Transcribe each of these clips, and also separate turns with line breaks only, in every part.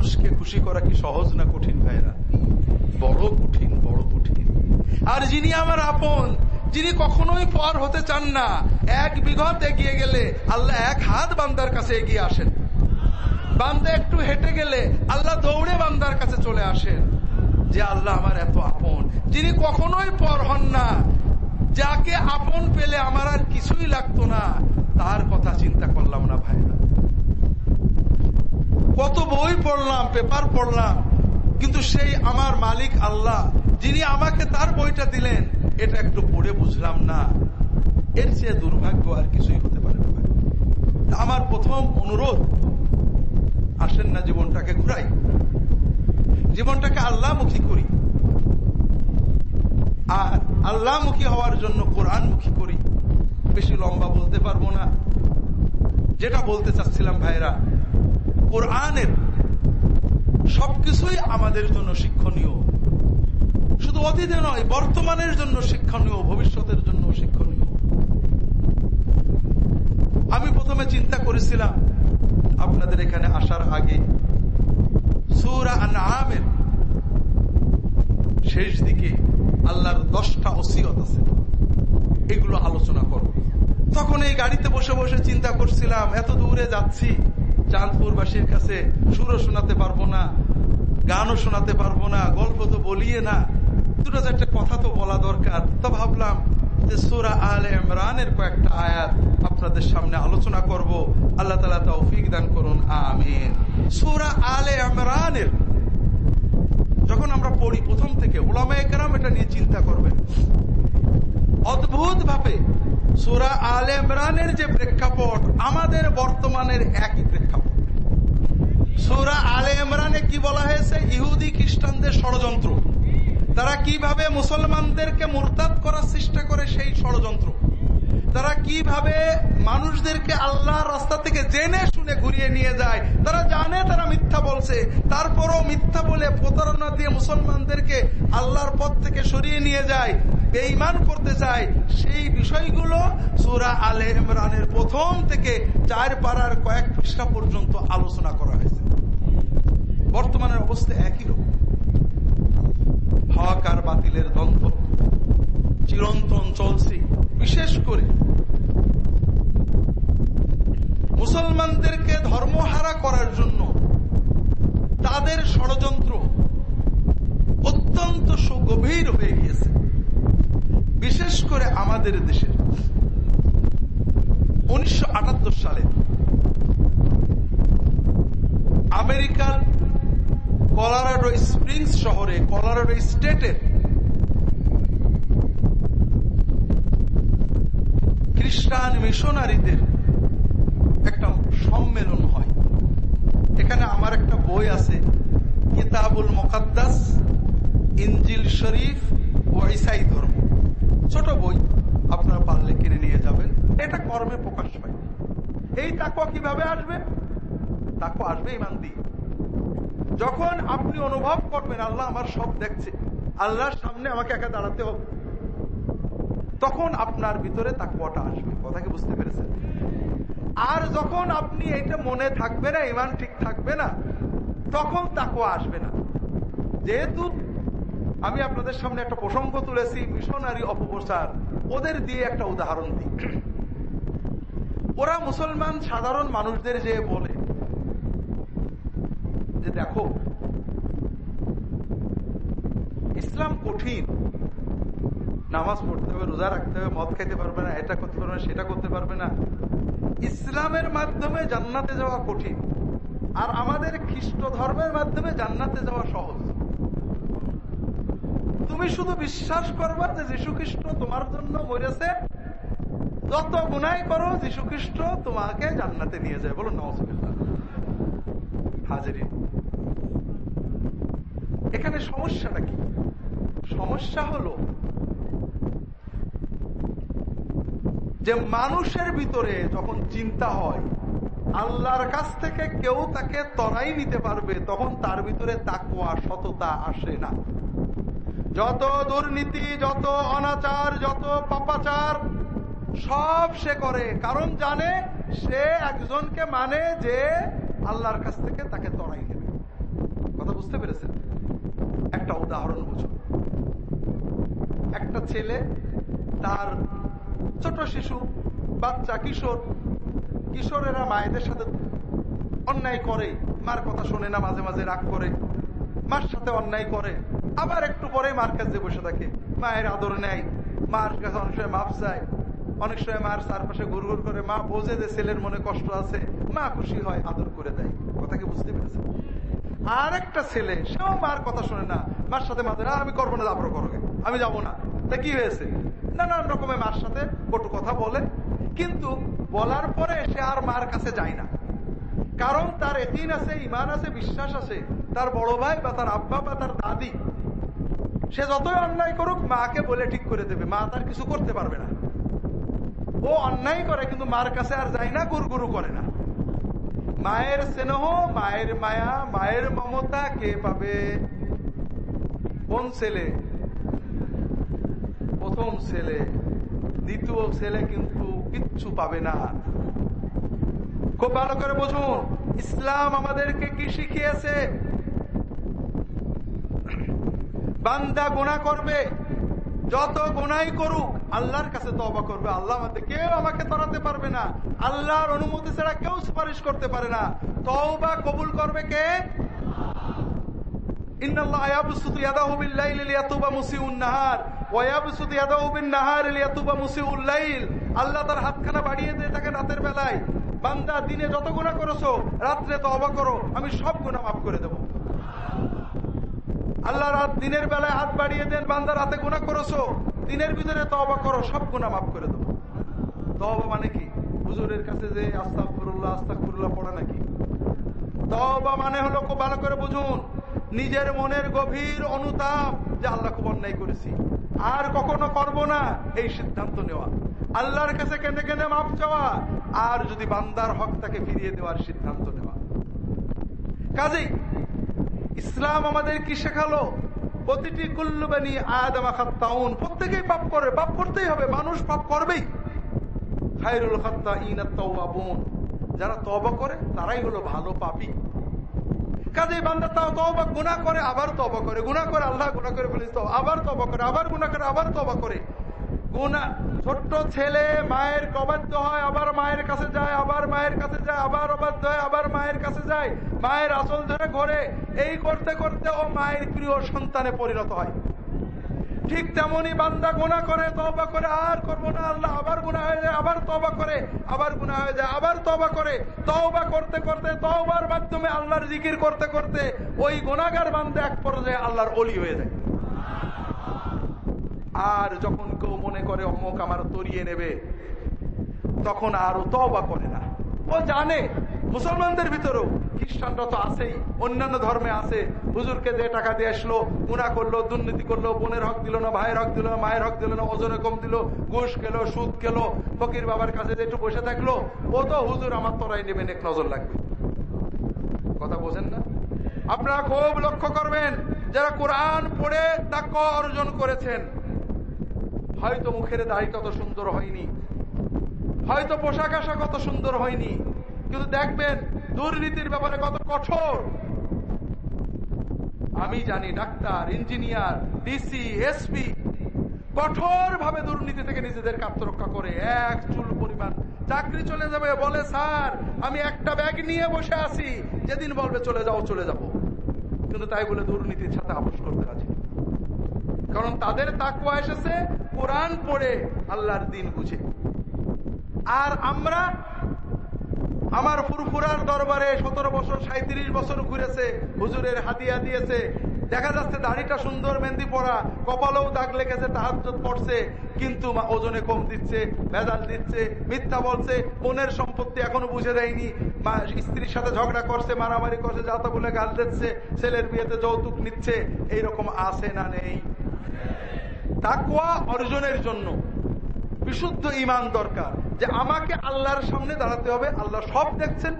মানুষকে খুশি করা কি সহজ না কঠিন ভাইরা বড় কঠিন বড় কঠিন। আর যিনি আমার আপন, যিনি কখনোই পর হতে চান না, এক বিঘত এগিয়ে গেলে আল্লাহ এক হাত বান্দার কাছে এগিয়ে আসেন। বান্দা একটু হেঁটে গেলে আল্লাহ দৌড়ে বান্দার কাছে চলে আসেন। যে আল্লাহ আমার এত আপন, যিনি কখনোই পর হন না, যাকে আপন পেলে আমার আর কিছুই লাগতো না, তার কথা চিন্তা করলাম না ভাইরা কত বই পড়লাম, পেপার পড়লাম, কিন্তু সেই আমার মালিক আল্লাহ, যিনি আমাকে তার বইটা দিলেন, এটা একটু পড়ে বুঝলাম না। এর চেয়ে দুর্ভাগ্য আর কিছুই হতে পারে না আমার প্রথম অনুরোধ, আসেন না জীবনটাকে ঘুরাই। জীবনটাকে আল্লাহমুখী করি। আর আল্লাহমুখী হওয়ার জন্য কোরআনমুখী করি। বেশি লম্বা বলতে পারব না। যেটা বলতে চাচ্ছিলাম ভাইরা কোরআনের সবকিছুই আমাদের জন্য শিক্ষণীয়। শুধু অতীতে নয়, বর্তমানের জন্য শিক্ষণীয়, ভবিষ্যতের জন্য শিক্ষণীয়। আমি প্রথমে চিন্তা করেছিলাম, আপনাদের এখানে আসার আগে সুরা আমের শেষ দিকে আল্লাহর দশটা ওসিয়ত আছে। এগুলো আলোচনা করব। তখন এই গাড়িতে বসে বসে চিন্তা করছিলাম, এত দূরে যাচ্ছি চাঁদপুরবাসীর কাছে সুরও শোনাতে পারব না, গানও শোনাতে পারব না, গল্প তো বলিয়ে না। দুটো চারটে কথা তো বলা দরকার। তো ভাবলাম যে সুরা আল ইমরানের কয়েকটা আয়াত আপনাদের সামনে আলোচনা করব। আল্লাহ তালা তৌফিক দান করুন, আমিন। সুরা আলে ইমরানের, যখন আমরা পড়ি প্রথম থেকে ওলামা একরাম এটা নিয়ে চিন্তা করবেন। অদ্ভুত ভাবে সুরা আল ইমরানের যে প্রেক্ষাপট আমাদের বর্তমানের প্রেক্ষাপট সুরা আলে ইমরানে কি বলা হয়েছে? ইহুদি খ্রিস্টানদের ষড়যন্ত্র। তারা কীভাবে মুসলমানদেরকে মুরতাদ করার চেষ্টা করে সেই ষড়যন্ত্র? তারা কীভাবে মানুষদেরকে আল্লাহর রাস্তা থেকে জেনে শুনে ঘুরিয়ে নিয়ে যায়? তারা জানে, তারা মিথ্যা বলছে। তারপরও মিথ্যা বলে প্রতারণা দিয়ে মুসলমানদেরকে আল্লাহর পথ থেকে সরিয়ে নিয়ে যায় বেইমান করতে চায়। সেই বিষয়গুলো সুরা আলে ইমরানের প্রথম থেকে চার পাড়ার কয়েক পৃষ্ঠা পর্যন্ত আলোচনা করা হয়েছে। বর্তমানের অবস্থা একই রকম। হক আর বাতিলের দ্বন্দ্ব চিরন্তন চলছে, বিশেষ করে মুসলমানদেরকে ধর্মহারা করার জন্য তাদের ষড়যন্ত্র অত্যন্ত সুগভীর হয়ে গিয়েছে, বিশেষ করে আমাদের দেশের। উনিশশো সালে আমেরিকার কলারাডো স্প্রিংস শহরে, কলারাডো স্টেটের খ্রিস্টান মিশনারিদের একটা সম্মেলন হয়। এখানে আমার একটা বই আছে, কিতাবুল মোকাদ্দাস ইঞ্জিল শরীফ ও ইসাই ধর্ম। ছোট বই, আপনারা পারলে কিনে নিয়ে যাবেন। এটা কর্মে প্রকাশ পায়। এই তাকুয়া কীভাবে আসবে? তাকুয়া আসবে ইমান দিয়ে। যখন আপনি অনুভব করবেন, আল্লাহ আমার সব দেখছে, আল্লাহর সামনে আমাকে একা দাঁড়াতে হবে, তখন আপনার ভিতরে তাকুয়াটা আসবে। কথা কি বুঝতে পেরেছেন? আর যখন আপনি এটা মনে থাকবে না, ইমান ঠিক থাকবে না, তখন তাকুয়া আসবে না। যেহেতু আমি আপনাদের সামনে একটা প্রসঙ্গ তুলেছি, মিশনারি অপপ্রচার, ওদের দিয়ে একটা উদাহরণ দিই। ওরা মুসলমান সাধারণ মানুষদের যে বলে যে দেখো, ইসলাম কঠিন। নামাজ পড়তে হবে, রোজা রাখতে হবে, মদ খাইতে পারবে না, এটা করতে পারবে না, সেটা করতে পারবে না। ইসলামের মাধ্যমে জান্নাতে যাওয়া কঠিন। আর আমাদের খ্রিস্ট ধর্মের মাধ্যমে জান্নাতে যাওয়া সহজ। তুমি শুধু বিশ্বাস করবা যে যীশু খ্রিস্ট তোমার জন্য মরেছে। যত গুনাই করো যীশু খ্রিস্ট তোমাকে জান্নাতে নিয়ে যায়। বলো নওয়াজ হাজিরি এখানে সমস্যাটা কি? সমস্যা হলো যে মানুষের ভিতরে যখন চিন্তা হয়, আল্লাহর কাছ থেকে কেউ তাকে তরাই নিতে পারবে, তখন তার ভিতরে তাকুয়া সততা আসে না। যত দুর্নীতি, যত অনাচার, যত পাপাচার, সব সে করে, কারণ জানে সে একজনকে মানে যে আল্লাহর কাছ থেকে তাকে তরাই নেবে। কথা বুঝতে পেরেছেন? একটা উদাহরণ বুঝুন একটা ছেলে, তার ছোট শিশু, বাচ্চা, কিশোর। কিশোরেরা মায়েদের সাথে অন্যায় করে, মার কথা শোনে না, মাঝে মাঝে রাগ করে। মার সাথে অন্যায় করে। আবার একটু পরে মার কাছে বসে থাকে। মায়ের আদর নেয়, মার কাছে অনেক সময় মাপ চায়। অনেক সময় মার চারপাশে ঘুর ঘুর করে, মা বোঝে যে ছেলের মনে কষ্ট আছে, মা খুশি হয়, আদর করে দেয়। কথা কি বুঝতে পেরেছে আর একটা ছেলে, সেও মার কথা শোনে না। মার সাথে মাঝে না আমি করব না, তারপরে করবে আমি যাব না। তা কি হয়েছে? নানান রকমের মার সাথে কটু কথা বলে, কিন্তু বলার পরে সে আর মার কাছে যায় না। কারণ তার এতিন আছে ইমান আছে, বিশ্বাস আছে। তার বড় ভাই বা তার আব্বা বা তার দাদি, সে যতই অন্যায় করুক, মাকে বলে ঠিক করে দেবে। মা তার কিছু করতে পারবে না। ও অন্যায় করে, কিন্তু মার কাছে আর যায় না গুরু গুরু করে না। মায়ের স্নেহ, মায়ের মায়া, মায়ের মমতা কে পাবে? কোন ছেলে? প্রথম ছেলে। দ্বিতীয় ছেলে কিন্তু কিচ্ছু পাবে না। খুব ভালো করে বুঝুন, ইসলাম আমাদেরকে কি শিখিয়েছে? বান্দা গুণা করবে। যত গুণাই করুক, আল্লাহর কাছে তবা করবে। আল্লাহ আমাদের কেউ আমাকে তরাতে পারবে না। আল্লাহর অনুমতি ছাড়া কেউ সুপারিশ করতে পারে না। তওবা কবুল করবে কে? আল্লাহ তার হাতখানা বাড়িয়ে দেয় তাকে রাতের বেলায়। বান্দা দিনে যত রাত্রে করো। আমি সব গুণা মাফ করে দেব। আল্লাহ রাত দিনের বেলায় হাত বাড়িয়ে দেন বান্দা রাতে গুণা করেছ, দিনের ভিতরে তবা করো, সব গুণা মাফ করে দেবো। তবা মানে কি? হুজুরের কাছে যে আস্তাক ফুরুল্লাহ আস্তাক ফুরুল্লাহ পড়া নাকি? তবা মানে হলো খুব ভালো করে বুঝুন, নিজের মনের গভীর অনুতাপ যে আল্লাহ খুব অন্যায় করেছি। আর কখনো করব না, এই সিদ্ধান্ত নেওয়া। আল্লাহর কাছে কেনে কেনে মাপ চাওয়া, আর যদি বান্দার হক তাকে ফিরিয়ে দেওয়ার সিদ্ধান্ত নেওয়া। কাজেই ইসলাম আমাদের কি শেখালো, প্রতিটি কুল্লুবানি আয়াদামা খাত্তাউন, প্রত্যেকেই পাপ করে, পাপ করতেই হবে, মানুষ পাপ করবেই। খায়রুল খাত্তা ইনাত্তাউয়াবুন যারা তবা করে, তারাই হলো ভালো পাপি। কাজে বান্দা তাও তবা গুণা করে, আবার তবা করে গুণা করে, আল্লাহ গুণা করে বলিস আবার তবা করে, আবার গুণা করে, আবার তবা করে। ছোট্ট ছেলে, মায়ের অবাধ্য হয়, আবার মায়ের কাছে যায়, আবার মায়ের কাছে যায়, আবার অবাধ্য হয়, আবার মায়ের কাছে যায়, মায়ের আসল ধরে ঘরে। এই করতে করতে ও মায়ের প্রিয় সন্তানে পরিণত হয়। ঠিক তেমনি বান্দা গোনা করে তবা করে, আর করব না, আল্লাহ আবার গুণা হয়ে যায়, আবার তবা করে, আবার গুণা হয়ে যায়, আবার তবা করে। তবা করতে করতে তবার মাধ্যমে আল্লাহর জিকির করতে করতে, ওই গোনাগার বান্দা এক পর্যায়ে আল্লাহর অলি হয়ে যায়। আর যখন কেউ মনে করে অমুক আমার তরিয়ে নেবে, তখন আর তবা করে না। ও জানে, মুসলমানদের ভিতরেও খ্রিস্টানরা তো আছেই, অন্যান্য ধর্মে আছে। হুজুরকে যে টাকা দিয়ে আসলো গুণা করল, দুর্নীতি করল, বোনের হক দিল না, ভাইয়ের হক দিল না, মায়ের হক দিল না, ওজনে কম দিল, ঘুষ খেলো, সুদ খেলো, ফকির বাবার কাছে যে একটু বসে থাকল, ও তো হুজুর আমার তরাই নেবেন, এক নজর লাগবে। কথা বোঝেন না? আপনারা খুব লক্ষ্য করবেন, যারা কোরআন পড়ে তাক অর্জন করেছেন। হয়তো মুখের দাড়ি কত সুন্দর হয়নি। হয়তো পোশাক আশা কত সুন্দর হয়নি। কিন্তু দেখবেন, দুর্নীতির ব্যাপারে কত কঠোর। আমি জানি ডাক্তার, ইঞ্জিনিয়ার, ডিসি, এসপি কঠোর ভাবে দুর্নীতি থেকে নিজেদেরকে আত্মরক্ষা করে এক চুল পরিমাণ চাকরি চলে যাবে বলে, স্যার, আমি একটা ব্যাগ নিয়ে বসে আছি। যেদিন বলবে চলে যাও, চলে যাব। কিন্তু তাই বলে দুর্নীতির সাথে আপোষ করতে রাজি কারণ তাদের তাকুয়া এসেছে কোরআন পড়ে আল্লাহর দিন বুঝে। আর আমরা আমার ফুরফুরার দরবারে সতেরো বছর সাঁত্রিশ বছর ঘুরেছে, হুজুরের হাতিয়া দিয়েছে। দেখা যাচ্ছে দাড়িটা সুন্দর মেহেন্দি পরা, কপালেও দাগ লেগেছে তাহার পড়ছে, কিন্তু ওজনে কম দিচ্ছে, ভেজাল দিচ্ছে, মিথ্যা বলছে বোনের সম্পত্তি এখনও বুঝে দেয়নি। স্ত্রীর সাথে ঝগড়া করছে, মারামারি করছে, যাতা বলে গাল দিচ্ছে, ছেলের বিয়েতে যৌতুক নিচ্ছে, এইরকম আছে না নেই? তাকুয়া অর্জনের জন্য বিশুদ্ধ ইমান দরকার। যে আমাকে আল্লাহর সামনে দাঁড়াতে হবে, আল্লাহ সব দেখছেন।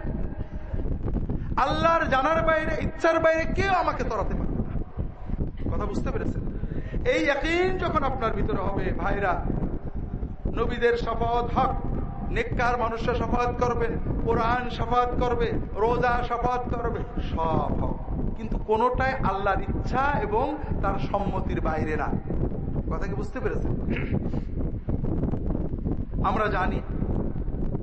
আল্লাহর জানার বাইরে, ইচ্ছার বাইরে কেউ আমাকে তরাতে পারবে না। কথা বুঝতে পেরেছেন? এই একদিন যখন আপনার ভিতরে হবে, ভাইরা, নবীদের শপথ হক, নেককার মানুষরা সাফাত করবেন কোরআন সাফাত করবে, রোজা সাফাত করবে, সব হক। কিন্তু কোনটাই আল্লাহর ইচ্ছা এবং তার সম্মতির বাইরে না। কথা কি বুঝতে পেরেছেন? আমরা জানি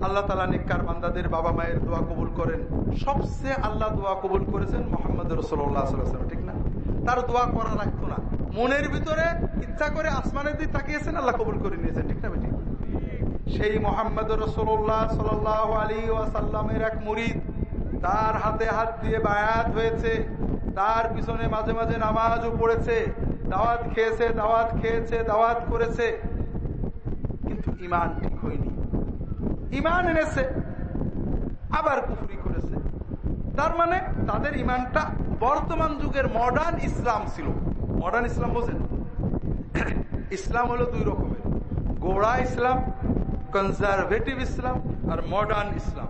আল্লাহ তালা নিকার বান্দাদের বাবা মায়ের দোয়া কবুল করেন। সবচেয়ে আল্লাহ দোয়া কবুল করেছেন মোহাম্মদ রসোল্লাহাম ঠিক না? তার দোয়া করা রাখতো না। মনের ভিতরে ইচ্ছা করে আসমানের দিক তাকিয়েছেন, আল্লাহ কবুল করে নিয়েছেন, ঠিক না বেটি? সেই মোহাম্মদ রসোল্লাহ সাল আলী ওয়াসাল্লামের এক মুরিদ তার হাতে হাত দিয়ে বায়াত হয়েছে, তার পিছনে মাঝে মাঝে নামাজও পড়েছে, দাওয়াত খেয়েছে দাওয়াত খেয়েছে, দাওয়াত করেছে, কিন্তু ইমান ঠিক হয়নি। ইমান এনেছে, আবার কুফুরি করেছে। তার মানে তাদের ইমানটা বর্তমান যুগের মডার্ন ইসলাম ছিল। মডার্ন ইসলাম বোঝেন? ইসলাম হলো দুই রকমের। গোড়া ইসলাম কনজারভেটিভ ইসলাম আর মডার্ন ইসলাম।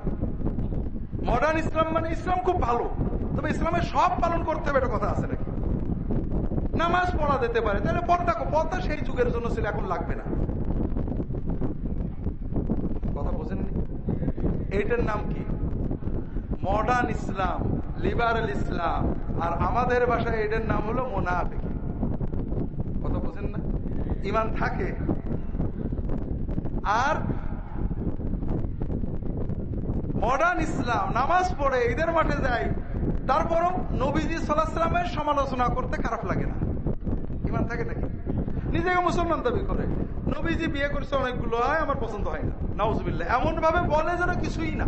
মডার্ন ইসলাম মানে ইসলাম খুব ভালো। তবে ইসলামের সব পালন করতে হবে কথা আছে নাকি? নামাজ পড়া যেতে পারে। তাহলে পর্দা পর্দা সেই যুগের জন্য ছিল এখন লাগবে না। কথা বোঝেননি? এইটার নাম কি? মডার্ন ইসলাম, লিবারেল ইসলাম। আর আমাদের বাসায় এটার নাম হলো মোনাফিক। কথা বোঝেন না? ইমান থাকে। আর মডার্ন ইসলাম, নামাজ পড়ে, ঈদের মাঠে যায় তারপরও নবীজি সাল্লাহামের সমালোচনা করতে খারাপ লাগে না। ইমান থাকে নাকি? নিজেকে মুসলমান দাবি করে, নবীজি বিয়ে করছে অনেকগুলো হয় আমার পছন্দ হয় না। নাউজবিল্লা এমন ভাবে বলে যেন কিছুই না।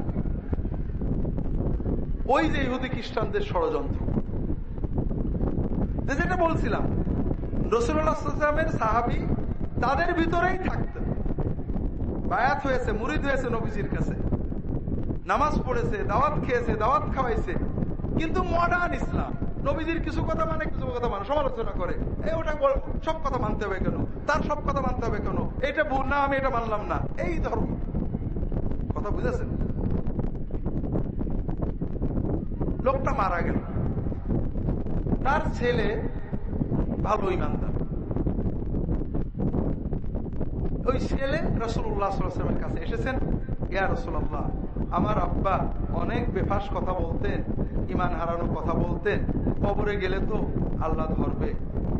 ওই যে ইহুদি খ্রিস্টানদের ষড়যন্ত্র। যেটা বলছিলাম রসুল্লাহামের সাহাবি তাদের ভিতরেই থাকতেন। বায়াত হয়েছে, মুরিদ হয়েছে নবীজির কাছে। নামাজ পড়েছে, দাওয়াত খেয়েছে, দাওয়াত খাওয়াইছে। কিন্তু মডার্ন ইসলাম, নবীজির কিছু কথা মানে কিছু কথা মানে সমালোচনা করে। এই ওটা সব কথা মানতে হবে কেন? তার সব কথা মানতে হবে কেন? এটা ভুল না, আমি এটা মানলাম না। এই ধর্ম। কথা বুঝেছেন? লোকটা মারা গেল। তার ছেলে ভালো ইমানদার। ওই ছেলে রসুল্লাহামের কাছে এসেছেন, ইয়া রসুল্লাহ আমার আব্বা অনেক বেফাস কথা বলতেন ইমান হারানো কথা বলতেন, কবরে গেলে তো আল্লাহ ধরবে।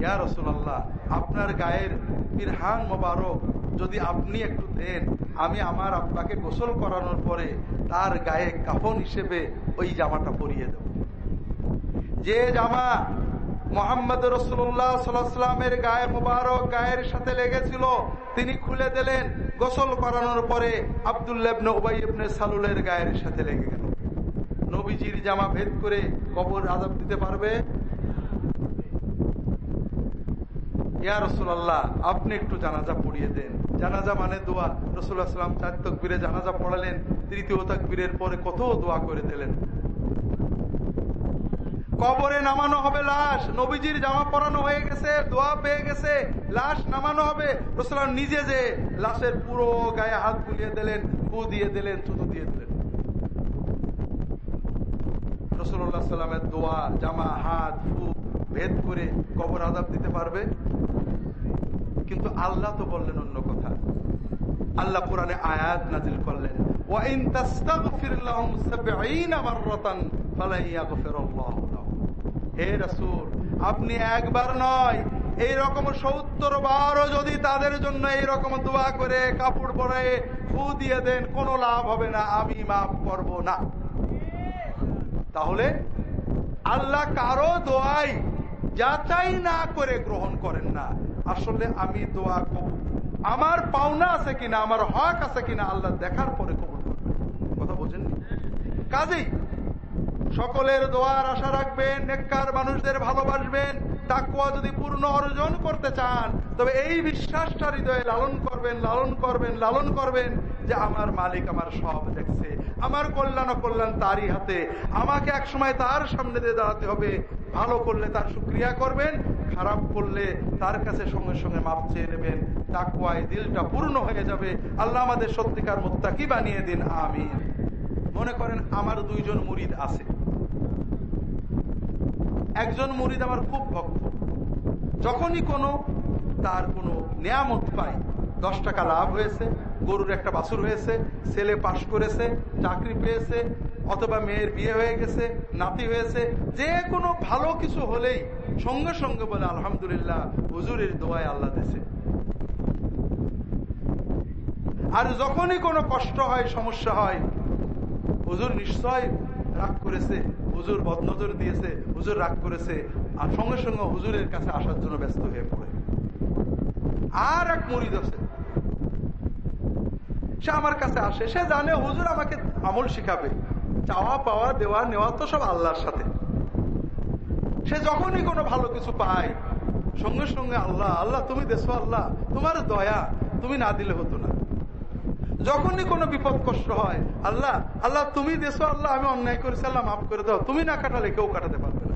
ইয়া রসুল্লাহ আপনার গায়ের পিরহান মোবারক যদি আপনি একটু দেন, আমি আমার আব্বাকে গোসল করানোর পরে তার গায়ে কাফন হিসেবে ওই জামাটা পরিয়ে দেব। যে জামা মোহাম্মদ রসুল্লাহ সাল্লামের গায়ে মোবারক গায়ের সাথে লেগেছিল। তিনি খুলে দিলেন, গোসল করানোর পরে আবদুল্লাবনে ওবাইবনে সালুলের গায়ের সাথে লেগে গেল। নবীজির জামা ভেদ করে কবর আজাব দিতে পারবে? ইয়া রসুল্লাহ আপনি একটু জানাজা পড়িয়ে দেন। জানাজা মানে দোয়া। রসুল্লাহ সাল্লাম চার তকবীরে জানাজা পড়ালেন, তৃতীয় তকবীরের পরে কত দোয়া করে দিলেন? কবরে নামানো হবে লাশ। নবীজির জামা পরানো হয়ে গেছে, দোয়া পেয়ে গেছে, লাশ নামানো হবে। রসুলাম নিজে যে লাশের পুরো গায়ে হাত বুলিয়ে দিলেন ফু দিয়ে দিলেন, থুতু দিয়ে দিলেন। রসুল্লাহ সাল্লামের দোয়া, জামা, হাত ফু ভেদ করে কবর আদাব দিতে পারবে? কিন্তু আল্লাহ তো বললেন অন্য কথা। আল্লাহ কোরআনে আয়াত নাজিল করলেন ওয়াইন তাস্তাগফির লাহুম 70 মাররাতান হে রাসূল, আপনি একবার নয় এই রকম সত্তর বারও যদি তাদের জন্য এই রকম দোয়া করে, কাপড় পরে ফু দিয়ে দেন, কোনো লাভ হবে না, আমি মাফ করব না। তাহলে আল্লাহ কারও দোয়াই যাচাই না করে গ্রহণ করেন না। আসলে আমি দোয়া কবুল। আমার পাওনা আছে কিনা, আমার হক আছে কিনা, আল্লাহ দেখার পরে কবুল করবেন। কথা বোঝেননি? কাজেই সকলের দোয়ার আশা রাখবেন, নেককার মানুষদের ভালোবাসবেন তাকুয়া যদি পূর্ণ অর্জন করতে চান, তবে এই বিশ্বাসটা হৃদয়ে লালন করবেন লালন করবেন লালন করবেন যে আমার মালিক আমার সব দেখছে, আমার কল্যাণ কল্যাণ তারই হাতে, আমাকে এক সময় তার সামনে দিয়ে দাঁড়াতে হবে, ভালো করলে তার সুক্রিয়া করবেন, খারাপ করলে তার কাছে সঙ্গে সঙ্গে মাপ চেয়ে নেবেন তাকুয়ায় দিলটা পূর্ণ হয়ে যাবে, আল্লাহ আমাদের সত্যিকার মোত্তাকি বানিয়ে দিন আমি মনে করেন আমার দুইজন মুরিদ আছে। একজন মুরিদ আমার খুব ভক্ত। যখনই কোনো তার কোনো নিয়ামত পাই দশ টাকা লাভ হয়েছে, গরুর একটা বাছুর হয়েছে, ছেলে পাশ করেছে, চাকরি পেয়েছে, অথবা মেয়ের বিয়ে হয়ে গেছে, নাতি হয়েছে, যে কোনো ভালো কিছু হলেই সঙ্গে সঙ্গে বলে, আলহামদুলিল্লাহ, হুজুরের দোয়ায় আল্লাহ দেশে আর যখনই কোনো কষ্ট হয়, সমস্যা হয়, হুজুর নিশ্চয় রাগ করেছে হুজুর বদনজর দিয়েছে, হুজুর রাগ করেছে, আর সঙ্গে সঙ্গে হুজুরের কাছে আসার জন্য ব্যস্ত হয়ে পড়ে। আর এক মরিদ আছে। সে আমার কাছে আসে, সে জানে হুজুর আমাকে আমল শিখাবে। চাওয়া, পাওয়া, দেওয়া, নেওয়া তো সব আল্লাহর সাথে। সে যখনই কোনো ভালো কিছু পায়, সঙ্গে সঙ্গে আল্লাহ আল্লাহ তুমি দেশো আল্লাহ, তোমার দয়া তুমি না দিলে হতো না। যখনই কোনো বিপদ কষ্ট হয়, আল্লাহ আল্লাহ, তুমি দেশো আল্লাহ, আমি অন্যায় করেছি, আল্লাহ মাফ করে দাও। তুমি না কাটালে কেউ কাটাতে পারবে না।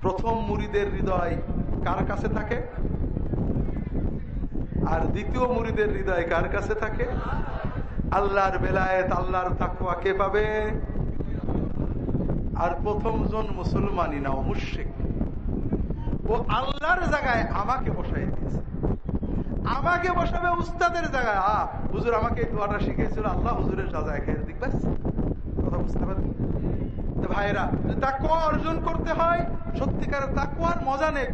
প্রথম মুড়িদের হৃদয় কার কাছে থাকে? আর দ্বিতীয় মুড়িদের হৃদয় কার কাছে থাকে? আল্লাহর বেলায়েত, আল্লাহর তাকুয়া কে পাবে? আর প্রথম জন মুসলমানই না মুশিক ও আল্লাহর জায়গায় আমাকে বসাই আমাকে বসাবে উস্তাদের জায়গায়। আ, হুজুর আমাকে দোয়াটা শিখেছিল আল্লাহ হুজুরের সাজায় খেয়ে দিক, ব্যাস। কথা বুঝতে পারেন? অর্জন করতে হয় মজা নেই।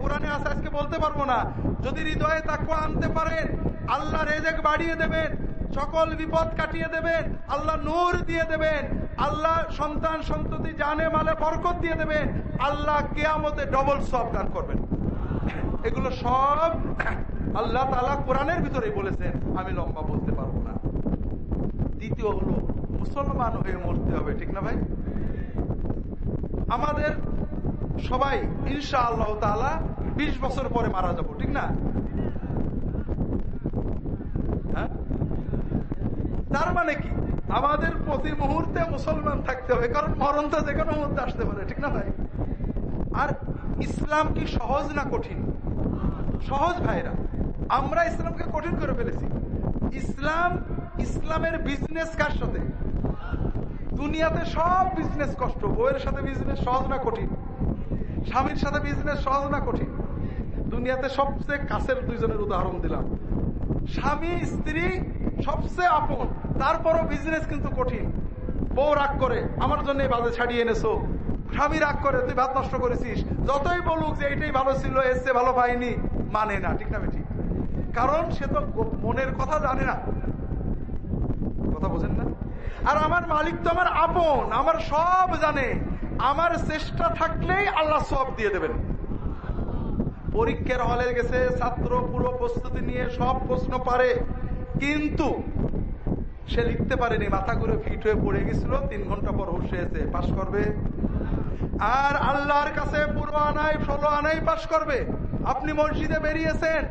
আজকে বলতে পারব না। যদি হৃদয়ে আনতে পারেন, আল্লাহ বাড়িয়ে দেবেন, সকল বিপদ কাটিয়ে দেবেন, আল্লাহ নূর দিয়ে দেবেন, আল্লাহ সন্তান সন্ততি জানে মালে বরকত দিয়ে দেবেন, আল্লাহ কেয়ামতে ডবল সব দান করবেন। এগুলো সব আল্লাহ তালা কোরআনের ভিতরে বলেছেন, আমি লম্বা বলতে পারব না। দ্বিতীয় হলো, মুসলমান হয়ে মরতে হবে, ঠিক না ভাই? আমাদের সবাই ইনশা আল্লাহ তালা বিশ বছর পরে মারা যাব, ঠিক না? হ্যাঁ? তার মানে কি? আমাদের প্রতি মুহূর্তে মুসলমান থাকতে হবে, কারণ মরণ তো যে কোনো মুহূর্তে আসতে পারে, ঠিক না ভাই? আর ইসলাম কি সহজ না কঠিন? সহজ ভাইরা। আমরা ইসলামকে কঠিন করে ফেলেছি। ইসলাম, ইসলামের বিজনেস কার সাথে? দুনিয়াতে সব বিজনেস কষ্ট। বইয়ের সাথে বিজনেস সহজ না কঠিন? স্বামীর সাথে বিজনেস সহজ না কঠিন? দুনিয়াতে সবচেয়ে কাছের দুইজনের উদাহরণ দিলাম। স্বামী, স্ত্রী সবচেয়ে আপন। তারপরও বিজনেস কিন্তু কঠিন। বউ রাগ করে, আমার জন্য বাজে ছাড়িয়ে এনেছো। স্বামী রাগ করে, তুই ভাত নষ্ট করেছিস। যতই বলুক যে এটাই ভালো ছিল এসছে ভালো পাইনি। মানে না, ঠিক না কারণ সে তো মনের কথা জানে না। কথা বোঝেন না? আর আমার মালিক তো আমার আপন, আমার সব জানে। আমার চেষ্টা থাকলেই আল্লাহ সব দিয়ে দেবেন। পরীক্ষার হলে গেছে, ছাত্র পুরো প্রস্তুতি নিয়ে সব প্রশ্ন পারে। কিন্তু সে লিখতে পারেনি, মাথা করে ফিট হয়ে পড়ে গেছিল, তিন ঘণ্টা পর হয়েছে, পাশ করবে। আর আল্লাহর কাছে পুরো আনাই, ষোলো আনাই পাশ করবে। আপনি মসজিদে বেরিয়েছেন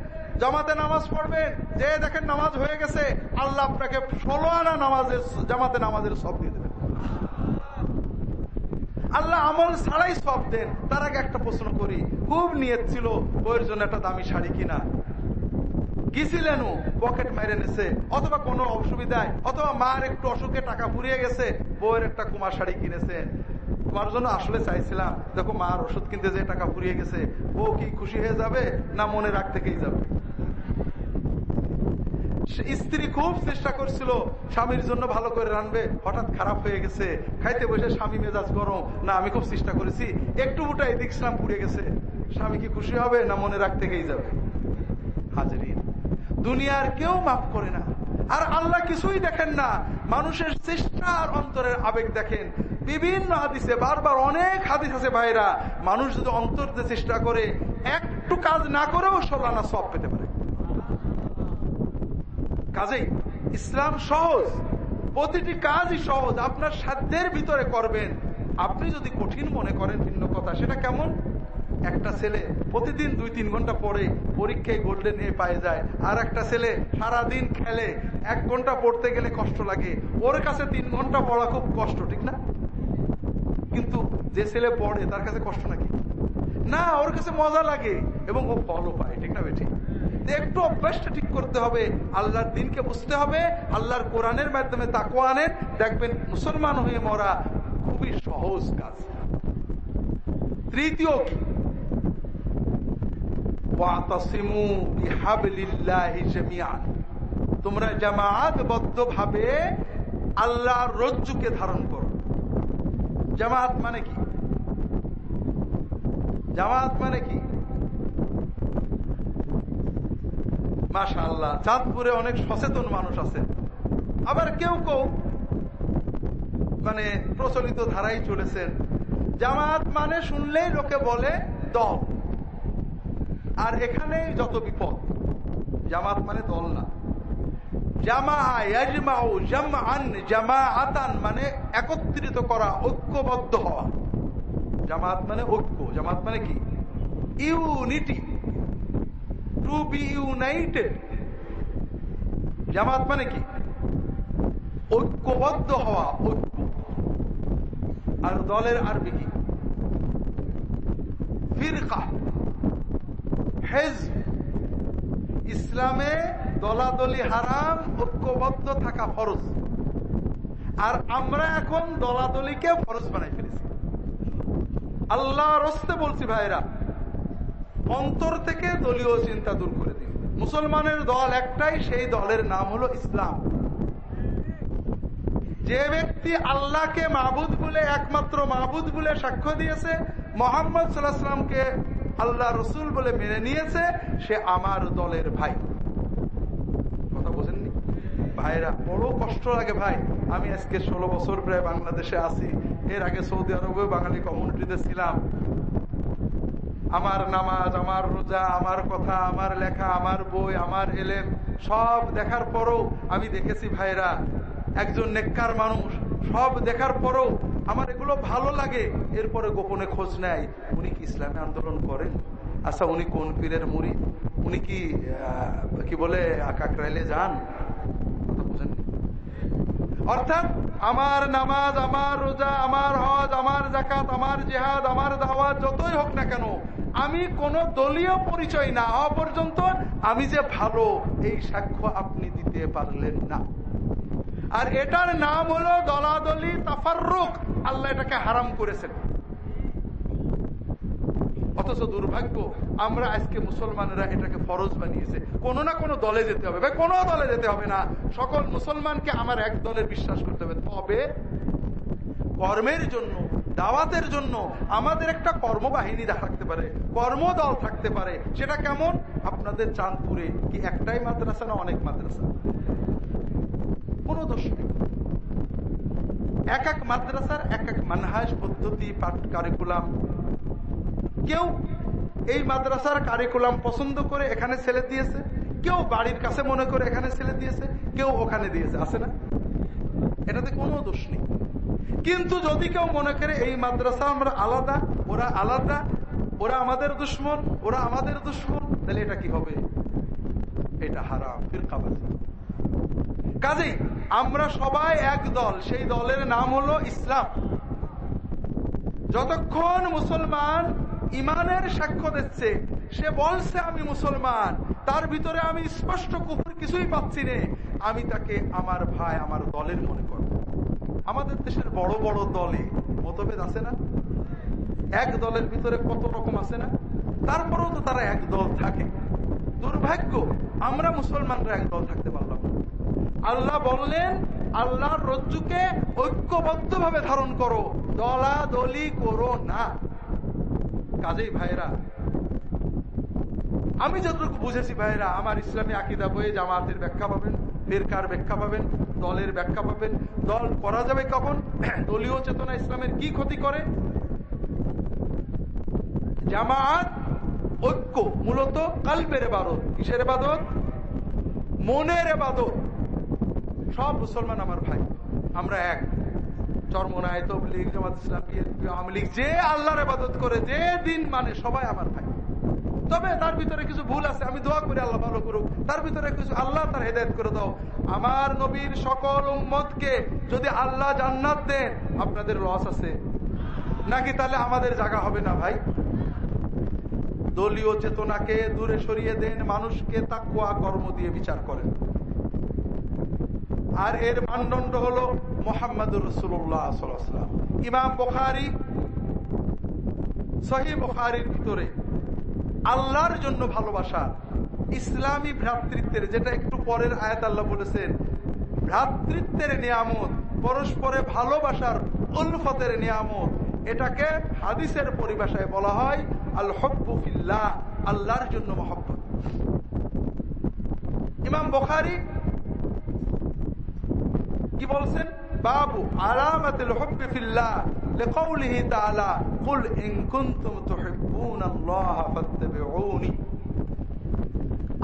জামাতে নামাজ পড়বেন। যে দেখেন নামাজ হয়ে গেছে, আল্লাহ আপনাকে ষোলো আনা নামাজের জামাতে নামাজের সব দিয়ে দেবেন। আল্লাহ আমল ছাড়াই সব দেন। তার আগে একটা প্রশ্ন করি, খুব নিয়ত ছিল বইয়ের জন্য একটা দামি শাড়ি কিনা? গেছিলেন পকেট মেরে নেছে। অথবা কোনো অসুবিধায়, অথবা মার একটু অসুখে টাকা ফুরিয়ে গেছে, বইয়ের একটা কুমার শাড়ি কিনেছেন। তোমার জন্য আসলে চাইছিলাম, দেখো মার ওষুধ কিনতে যে টাকা ফুরিয়ে গেছে, ও কি খুশি হয়ে যাবে না মনে রাখ থেকেই যাবে? স্ত্রী খুব চেষ্টা করছিল, স্বামীর জন্য ভালো করে রানবে, হঠাৎ খারাপ হয়ে গেছে, খাইতে বসে স্বামী মেজাজ গরম, না আমি খুব চেষ্টা করেছি, একটু উঠাই দেখছিলাম পুড়ে গেছে, স্বামী কি খুশি হবে না মনে রাখ থেকেই যাবে? হাজারিন, দুনিয়ার কেউ মাফ করে না, আর আল্লাহ কিছুই দেখেন না, মানুষের চেষ্টা আর অন্তরের আবেগ দেখেন বিভিন্ন হাদিসে বারবার অনেক হাদিস আছে ভাইরা, মানুষ যদি অন্তর চেষ্টা করে, একটু কাজ না করেও সলানা সব পেতে পারে। কাজেই ইসলাম সহজ, প্রতিটি কাজই সহজ, আপনার সাধ্যের ভিতরে করবেন। আপনি যদি কঠিন মনে করেন ভিন্ন কথা, সেটা কেমন? একটা ছেলে প্রতিদিন দুই তিন ঘণ্টা পরে পরীক্ষায় গোল্ডেন এ পায়ে যায়, আর একটা ছেলে সারাদিন খেলে, এক ঘণ্টা পড়তে গেলে কষ্ট লাগে। ওর কাছে তিন ঘণ্টা পড়া খুব কষ্ট, ঠিক না? যে ছেলে পড়ে, তার কাছে কষ্ট নাকি? না, ওর কাছে মজা লাগে। এবং ও ফলও পায়, ঠিক না বেঠিক একটু অভ্যাসটা ঠিক করতে হবে। আল্লাহর দিনকে বুঝতে হবে, আল্লাহর কোরআনের মাধ্যমে তাকো আনেন। দেখবেন মুসলমান হয়ে মরা খুবই সহজ কাজ। তৃতীয় তোমরা জামাতবদ্ধ ভাবে আল্লাহর রজ্জুকে ধারণ করো। জামাত মানে কি? জামাত মানে কি? মাশা আল্লাহ চাঁদপুরে অনেক সচেতন মানুষ আছে। আবার কেউ কেউ মানে প্রচলিত ধারাই চলেছেন। জামাত মানে শুনলেই লোকে বলে দল। আর এখানেই যত বিপদ, জামাত মানে দল না। মানে একত্রিত করা, ঐক্যবদ্ধ হওয়া। জামাত মানে ঐক্য। জামাত মানে কি? ইউনিটি। To be united. জামাত মানে কি? ঐক্যবদ্ধ হওয়া, ঐক্য। আর দলের আরবি কি? ফিরকা। হেজ ইসলামে দলাদলি হারাম, ঐক্যবদ্ধ থাকা ফরজ। আর আমরা এখন দলাদলিকে ফরজ বানাই আল্লাহ রস্তে বলছি ভাইরা, অন্তর থেকে দলীয় চিন্তা দূর করে দিন। মুসলমানের দল একটাই, সেই দলের নাম হলো ইসলাম। যে ব্যক্তি আল্লাহকে মাহবুদ বলে, একমাত্র মাহবুদ বলে সাক্ষ্য দিয়েছে, মোহাম্মদ সাল্লাহামকে আল্লাহ রসুল বলে মেনে নিয়েছে, সে আমার দলের ভাই। কথা বোঝেননি? ভাইরা, বড় কষ্ট লাগে ভাই। আমি আজকে ষোলো বছর প্রায় বাংলাদেশে আছি। এর আগে সৌদি আরবে বাঙালি কমিউনিটিতে ছিলাম। আমার নামাজ, আমার রোজা, আমার কথা, আমার লেখা, আমার বই, আমার এলেম, সব দেখার পরও আমি দেখেছি ভাইরা একজন নেককার মানুষ, সব দেখার পরও আমার এগুলো ভালো লাগে, এরপরে গোপনে খোঁজ নেয়, উনি কি ইসলামী আন্দোলন করেন? আচ্ছা উনি কোন পীরের মুড়ি উনি কি কি বলে কাকরাইলে যান? বুঝেন অর্থাৎ আমার নামাজ, আমার রোজা, আমার হজ, আমার জাকাত আমার জেহাদ, আমার দাওয়াত, যতই হোক না কেন, আমি কোন দলীয় পরিচয় না হওয়া পর্যন্ত আমি যে ভালো, এই সাক্ষ্য আপনি দিতে পারলেন না। আর এটার নাম হলো দলাদলি তাফারুক আল্লাহ এটাকে হারাম করেছেন। অথচ দুর্ভাগ্য, আমরা আজকে মুসলমানেরা এটাকে ফরজ বানিয়েছে। কোনো না কোনো দলে যেতে হবে ভাই কোনো দলে যেতে হবে না। সকল মুসলমানকে আমার এক দলের বিশ্বাস করতে হবে। তবে কর্মের জন্য, দাওয়াতের জন্য আমাদের একটা কর্মবাহিনী থাকতে পারে, কর্মদল থাকতে পারে। সেটা কেমন? আপনাদের চাঁদপুরে কি একটাই মাদ্রাসা না অনেক মাদ্রাসা? কোন দোষ এক এক মাদ্রাসার এক এক মানহাস পদ্ধতি পাঠ কারিকুলাম কেউ এই মাদ্রাসার কারিকুলাম পছন্দ করে এখানে ছেলে দিয়েছে, কেউ বাড়ির কাছে মনে করে এখানে ছেলে দিয়েছে, কেউ ওখানে দিয়েছে, আছে না? এটাতে কোনো দোষ নেই। কিন্তু যদি কেউ মনে করে এই মাদ্রাসা আমরা আলাদা, ওরা আলাদা, ওরা আমাদের দুশ্মন, ওরা আমাদের দুশ্মন, তাহলে এটা কি হবে? এটা হারাম, ফিরকাবাজি। কাজেই আমরা সবাই এক দল, সেই দলের নাম হলো ইসলাম। যতক্ষণ মুসলমান ইমানের সাক্ষ্য দিচ্ছে। সে বলছে, আমি মুসলমান। তার ভিতরে আমি স্পষ্ট কুকুর কিছুই পাচ্ছি নে। আমি তাকে আমার ভাই, আমার দলের মনে করব। আমাদের দেশের বড় বড় দলে মতভেদ আছে না? এক দলের ভিতরে কত রকম আছে না? তারপরেও তো তারা এক দল থাকে। দুর্ভাগ্য, আমরা মুসলমানরা এক দল থাকতে পারলাম আল্লাহ বললেন, আল্লাহর রজ্জুকে ঐক্যবদ্ধ ভাবে ধারণ করো। দলা দলি করো না। কাজেই ভাইরা আমি যতটুকু বুঝেছি ভাইরা আমার ইসলামী আকিদা বইয়ে জামাতের ব্যাখ্যা পাবেন, ফেরকার ব্যাখ্যা পাবেন, দলের ব্যাখ্যা পাবেন। দল করা যাবে কখন? দলীয় চেতনা ইসলামের কি ক্ষতি করে? জামাত ঐক্য, মূলত কাল্পের এবাদত। কিসের এবাদত? মনের এবাদত। সব মুসলমান আমার ভাই, আমরা এক। চরমনায় তবলিগ, জামাত ইসলাম যে আল্লাহর এবাদত করে, যে দিন মানে সবাই আমার ভাই। তবে তার ভিতরে কিছু ভুল আছে, আমি দোয়া করি আল্লাহ ভালো করুক। তার ভিতরে কিছু আল্লাহ তার হেদায়ত করে দাও। আমার নবীর সকল উম্মতকে যদি আল্লাহ জান্নাত দেন, আপনাদের লস আছে। নাকি তাহলে আমাদের জায়গা হবে না ভাই? দলীয় চেতনাকে দূরে সরিয়ে দেন, মানুষকে তাকুয়া কর্ম দিয়ে বিচার করেন। আর এর মানদণ্ড হল মোহাম্মদুর রসুল্লাহ ইমাম বখারি সহি বখারির ভিতরে আল্লাহর জন্য ভালোবাসা, ইসলামী ভ্রাতৃত্বের, যেটা একটু পরের আয়াত আল্লাহ বলেছেন, ভ্রাতৃত্বের নিয়ামত, পরস্পরে ভালোবাসার উলফতের নিয়ামত, এটাকে হাদিসের পরিভাষায় বলা হয় আল হব্বুফিল্লাহ আল্লাহর জন্য মহব্বত। ইমাম বখারি কি বলছেন? বাবু, আলামাতুল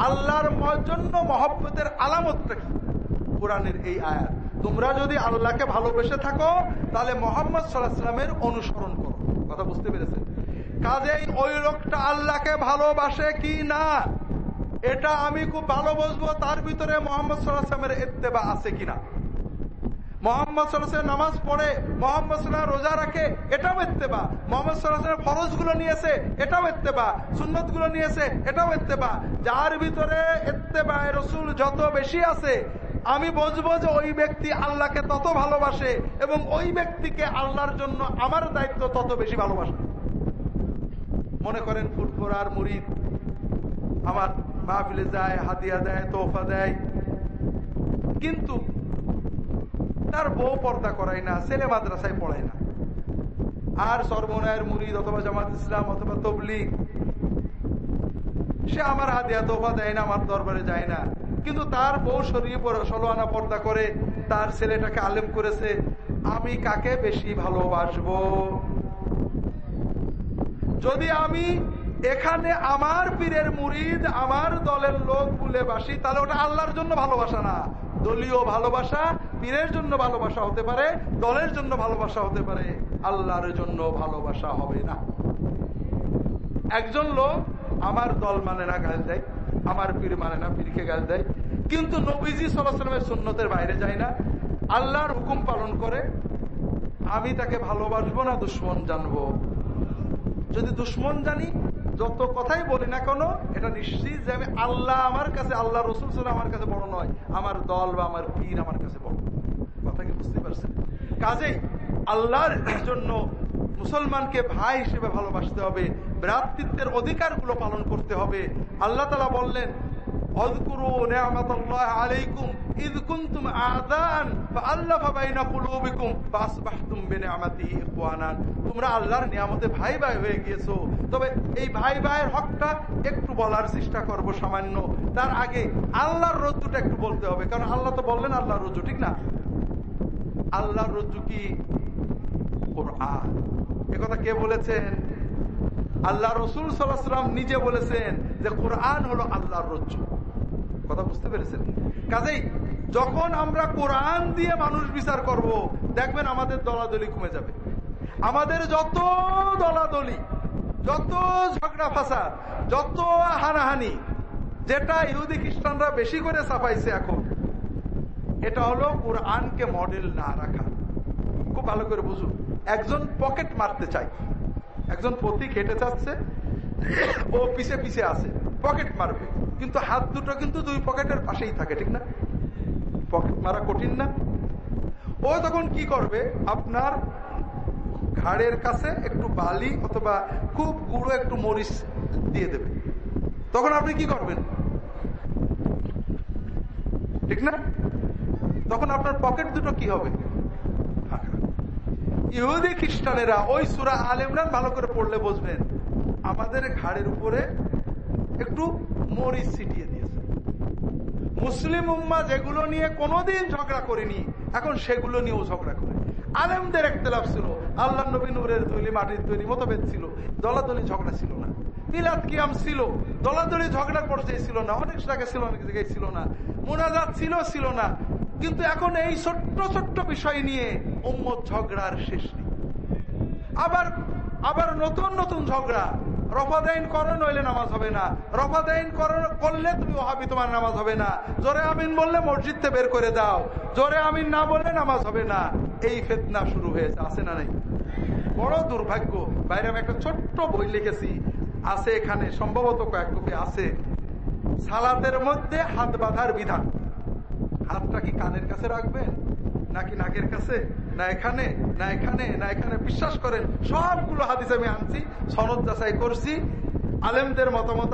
আল্লাহর জন্য মহব্বতের আলামতটা কি কোরআনের এই আয়াত। তোমরা যদি আল্লাহকে ভালোবেসে থাকো, তাহলে মোহাম্মদ সাল্লাহামের অনুসরণ করো। কথা বুঝতে পেরেছেন? কাজেই ওই লোকটা আল্লাহকে ভালোবাসে কি না, এটা আমি খুব ভালো বুঝব, তার ভিতরে মোহাম্মদ সাল্লাহামের এত্তেবা আছে কিনা মোহাম্মদ সাল্লাহ নামাজ পড়ে, মোহাম্মদ সাল্লাহ রোজা রাখে, এটাও এত্তেবা মোহাম্মদ সাল্লাহ ফরজগুলো নিয়েছে, এটাও এত্তেবা সুন্নতগুলো নিয়েছে, এটাও এত্তেবা যার ভিতরে এত্তেবা রসুল যত বেশি আছে, আমি বুঝব যে ওই ব্যক্তি আল্লাহকে তত ভালোবাসে এবং ওই ব্যক্তিকে আল্লাহর জন্য আমার দায়িত্ব তত বেশি ভালোবাসে। মনে করেন ফুটফোরার মুরিদ, আমার মাহফিলে যায়, হাতিয়া দেয় তোফা দেয়। কিন্তু তার বউ পর্দা করায় না, ছেলে মাদ্রাসায় পড়ায় না। আর সর্বনয়ের মুরিদ অথবা জামাত ইসলাম অথবা তবলিগ, সে আমার হাতিয়া তোফা দেয় না, আমার দরবারে যায় না। কিন্তু তার বউ সরিয়ে ষোলো আনা পর্দা করে তার ছেলেটাকে আলেম করেছে, আমি কাকে বেশি ভালোবাসবো? যদি আমি এখানে আমার পীরের মুরিদ, আমার দলের লোক বলে বাসি, তাহলে ওটা আল্লাহর জন্য ভালোবাসা না। দলীয় ভালোবাসা পীরের জন্য ভালোবাসা হতে পারে, দলের জন্য ভালোবাসা হতে পারে, আল্লাহর জন্য ভালোবাসা হবে না। একজন লোক আমার দল মানে না গাল দেয়, আমার পীর মানে না পীরকে গাল দেয়, কিন্তু নবীজি সালামের সুন্নতের বাইরে যায় না, আল্লাহর হুকুম পালন করে, আমি তাকে ভালোবাসবো না, দুশ্মন জানব। যদি দুশ্মন জানি, যত কথাই বলি না কেন, এটা নিশ্চিত যে আমি আল্লাহ আমার কাছে, আল্লাহ রসুল আমার কাছে বড় নয়, আমার দল বা আমার পীর আমার কাছে বড়। বুঝতে পারছেন? কাজেই আল্লাহর জন্য মুসলমানকে ভাই হিসেবে ভালোবাসতে হবে, ভ্রাতৃত্বের পালন করতে হবে। আল্লাহ তালা বললেন নিয়ামতে ভাই ভাই হয়ে গিয়েছো। তবে এই ভাই ভাইয়ের হকটা একটু বলার চেষ্টা করব সামান্য। তার আগে আল্লাহর রজ্জুটা একটু বলতে হবে, কারণ আল্লাহ তো বললেন আল্লাহর রজ্জু, ঠিক না? আল্লাহর রজ্জু কি? কোরআন। কথা কে বলেছেন? আল্লাহ রসুল সাল্লাম নিজে বলেছেন যে কোরআন হলো আল্লাহর রজ্জু। কথা বুঝতে পেরেছেন? কাজেই যখন আমরা কোরআন দিয়ে মানুষ বিচার করব, দেখবেন আমাদের দলাদলি কমে যাবে। আমাদের যত দলাদলি, যত ঝগড়া ফাসাদ যত হানাহানি, যেটা ইহুদি খ্রিস্টানরা বেশি করে ছাপাইছে এখন এটা হলো কোরআনকে মডেল না রাখা। খুব ভালো করে বুঝুন একজন পকেট মারতে চাই একজন প্রতীক হেঁটে যাচ্ছে ও পিছে পিছে আছে পকেট মারবে। কিন্তু হাত দুটো কিন্তু দুই পকেটের পাশেই থাকে, ঠিক না? পকেট মারা কঠিন না। ও তখন কি করবে? আপনার ঘাড়ের কাছে একটু বালি অথবা খুব গুঁড়ো একটু মরিচ দিয়ে দেবে। তখন আপনি কি করবেন? ঠিক না? তখন আপনার পকেট দুটো কি হবে? ইহুদি খ্রিস্টানেরা ওই সুরা আল ইমরান ভালো করে পড়লে বুঝবেন, আমাদের ঘাড়ের উপরে একটু মরিচ ছিটিয়ে দিয়েছে। মুসলিম উম্মা যেগুলো নিয়ে কোনোদিন ঝগড়া করেনি, এখন সেগুলো নিয়েও ঝগড়া করে। আলেমদের একতলাফ ছিল, আল্লাহ নবী নূরের তৈরি মাটির তৈরি মতভেদ ছিল, দলাদলি ঝগড়া ছিল না। মিলাদ কিয়াম ছিল, দলাদলি ঝগড়ার পর্যায়ে ছিল না, অনেক জায়গায় ছিল, অনেক জায়গায় ছিল না। মোনাজাত ছিল ছিল না। কিন্তু এখন এই ছোট্ট ছোট্ট বিষয় নিয়ে উম্মত ঝগড়ার শেষ নেই। আবার আবার নতুন নতুন ঝগড়া। রফাদাইন করো, নইলে নামাজ হবে না। রফাদাইন করলে তুমি ওহাবি, তোমার নামাজ হবে না। জোরে আমিন বললে মসজিদ মসজিদতে বের করে দাও। জোরে আমিন না বললে নামাজ হবে না। এই ফেতনা শুরু হয়েছে, আছে না নাই? বড় দুর্ভাগ্য। বাইরে আমি একটা ছোট্ট বই লিখেছি। আছে এখানে, সম্ভবত কয়েক কপি আছে। সালাতের মধ্যে হাত বাঁধার বিধান। হাতটা কি কানের কাছে রাখবেন? নাকি নাকের কাছে? না এখানে না এখানে না এখানে? বিশ্বাস করেন, সবগুলো হাদিস আমি আনছি, সনদ যাচাই করছি, আলেমদের মতামত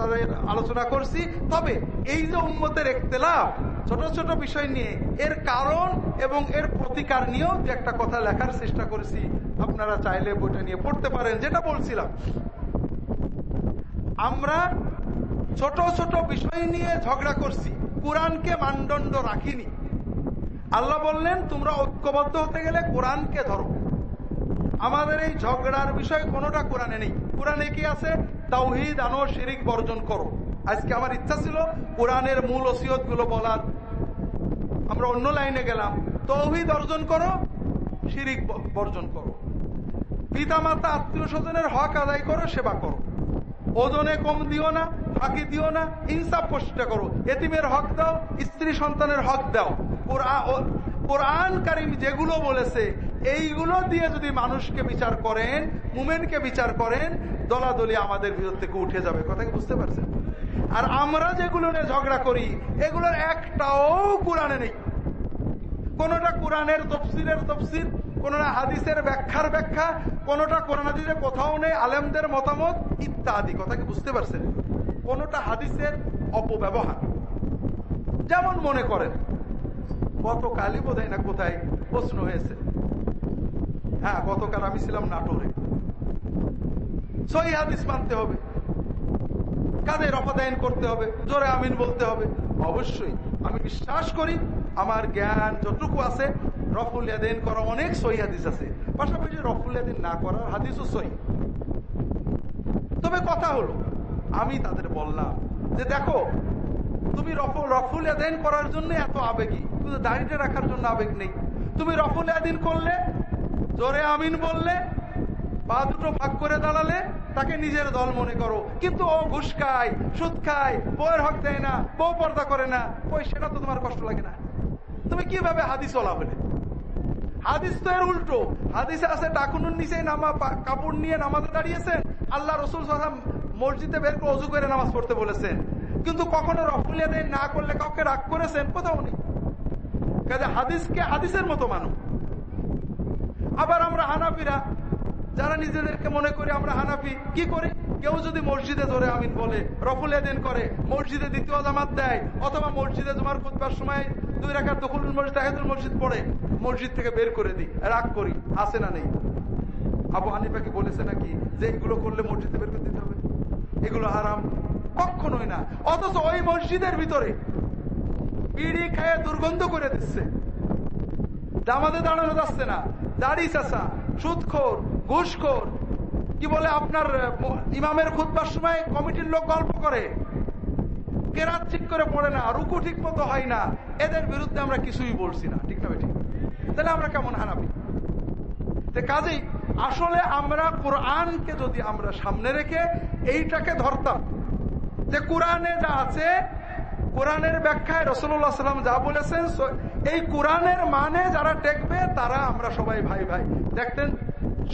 আলোচনা করছি। তবে এই যে উন্মতের একতেলাভ ছোট ছোট বিষয় নিয়ে, এর কারণ এবং এর প্রতিকার নিয়েও যে একটা কথা লেখার চেষ্টা করেছি। আপনারা চাইলে বইটা নিয়ে পড়তে পারেন, যেটা বলছিলাম। আমরা ছোট ছোট বিষয় নিয়ে ঝগড়া করছি। কোরআনকে মানদণ্ড রাখিনি। আল্লাহ বললেন, তোমরা ঐক্যবদ্ধ হতে গেলে কোরআনকে ধরো। আমাদের এই ঝগড়ার বিষয় কোনোটা কোরআনে নেই। কোরআনে কি আছে? তাওহিদ, আনো, শিরিক বর্জন করো। আজকে আমার ইচ্ছা ছিল কোরআনের মূল ওসিয়তগুলো বলার। আমরা অন্য লাইনে গেলাম। তৌহিদ অর্জন করো, শিরিক বর্জন করো। পিতা মাতা আত্মীয় স্বজনের হক আদায় করো, সেবা করো। ওজনে কম দিও না, ফাঁকি দিও না, ইনসাফ প্রশ্ন করো। এতিমের হক দাও, স্ত্রী সন্তানের হক দাও। কোরআন কারিম যেগুলো বলেছে, এইগুলো দিয়ে যদি মানুষকে বিচার করেন, মুমেনকে বিচার করেন, দলাদলি আমাদের ভিতর থেকে উঠে যাবে। কথা কি বুঝতে পারছেন? আর আমরা যেগুলো নিয়ে ঝগড়া করি, এগুলোর একটাও কোরআনে নেই। কোনটা কোরআনের তফসিলের তফসিল কোনটা হাদিসের ব্যাখ্যার ব্যাখ্যা, কোনটা কোরআন হাদিসে কোথাও নেই, আলেমদের মতামত ইত্যাদি। কথা কি বুঝতে পারছেন? কোনটা হাদিসের অপব্যবহার? যেমন মনে করেন, গতকালই বোধ না কোথায় প্রশ্ন হয়েছে। হ্যাঁ গতকাল আমি ছিলাম নাটোরে। সহি হাদিস মানতে হবে। কাদের অপদায়ন করতে হবে? জোরে আমিন বলতে হবে। অবশ্যই। আমি বিশ্বাস করি আমার জ্ঞান যতটুকু আছে, রফুল করা অনেক সহি হাদিস আছে। পাশাপাশি রফুল ইয়াদিন না করার হাদিসও সহি। তবে কথা হলো, আমি তাদের বললাম যে দেখো, তুমি রফুল ইয়াদিন করার জন্য এত আবেগী। কিন্তু দাড়িটা রাখার জন্য আবেগ নেই। তুমি রফুল ইয়াদিন করলে, জোরে আমিন বললে পা দুটো ভাগ করে দাঁড়ালে তাকে নিজের দল মনে করো। কিন্তু ও ঘুষ খায়, সুদ খায়, বউয়ের হক দেয় না, বউ পর্দা করে না। ওই সেটা তো তোমার কষ্ট লাগে না। তুমি কীভাবে হাদিস হলে হাদিস তো এর উল্টো। হাদিসে আছে টাকুনুর নিচে নামা কাপড় নিয়ে নামাজে দাঁড়িয়েছেন আল্লাহ রসুল সালাম মসজিদে বের করে অজু করে নামাজ পড়তে বলেছেন। কিন্তু কখনো রফুলিয়া দেয় না করলে কাউকে রাগ করেছেন? কোথাও নেই। কাজে হাদিসকে হাদিসের মতো মানুষ আবার আমরা হানাফিরা যারা নিজেদেরকে মনে করি আমরা হানাফি, কি করি? কেউ যদি মসজিদে ধরে আমিন বলে, রফুল এদিন করে, মসজিদে দ্বিতীয় জামাত দেয়, অথবা মসজিদে তোমার খুঁজবার সময় দুই রাখার দখল মসজিদ তাহেদুল মসজিদ পড়ে, মসজিদ থেকে বের করে দিই, রাগ করি, আছে না নেই? আবু হানিফা বলেছে নাকি যে এগুলো করলে মসজিদে বের করে দিতে হবে? এগুলো হারাম? কখনোই না। অথচ ওই মসজিদের ভিতরে বিড়ি খায় দুর্গন্ধ করে দিচ্ছে। জামাতে দাঁড়ানো যাচ্ছে না। দাড়ি চাষা সুদখোর ঘুষখোর। কি বলে আপনার ইমামের খুদবার সময় কমিটির লোক গল্প করে। কেরাত ঠিক করে পড়ে না, রুকু ঠিক মতো হয় না। এদের বিরুদ্ধে আমরা কিছুই বলছি না, ঠিক না ঠিক তাহলে আমরা কেমন হানাবি কাজেই, আসলে আমরা কোরআনকে যদি আমরা সামনে রেখে এইটাকে ধরতাম, যে কোরআনে যা আছে, কোরআনের ব্যাখ্যায় রসুল্লাহ সাল্লাম যা বলেছেন এই কোরআনের মানে যারা টেকবে, তারা আমরা সবাই ভাই ভাই দেখতেন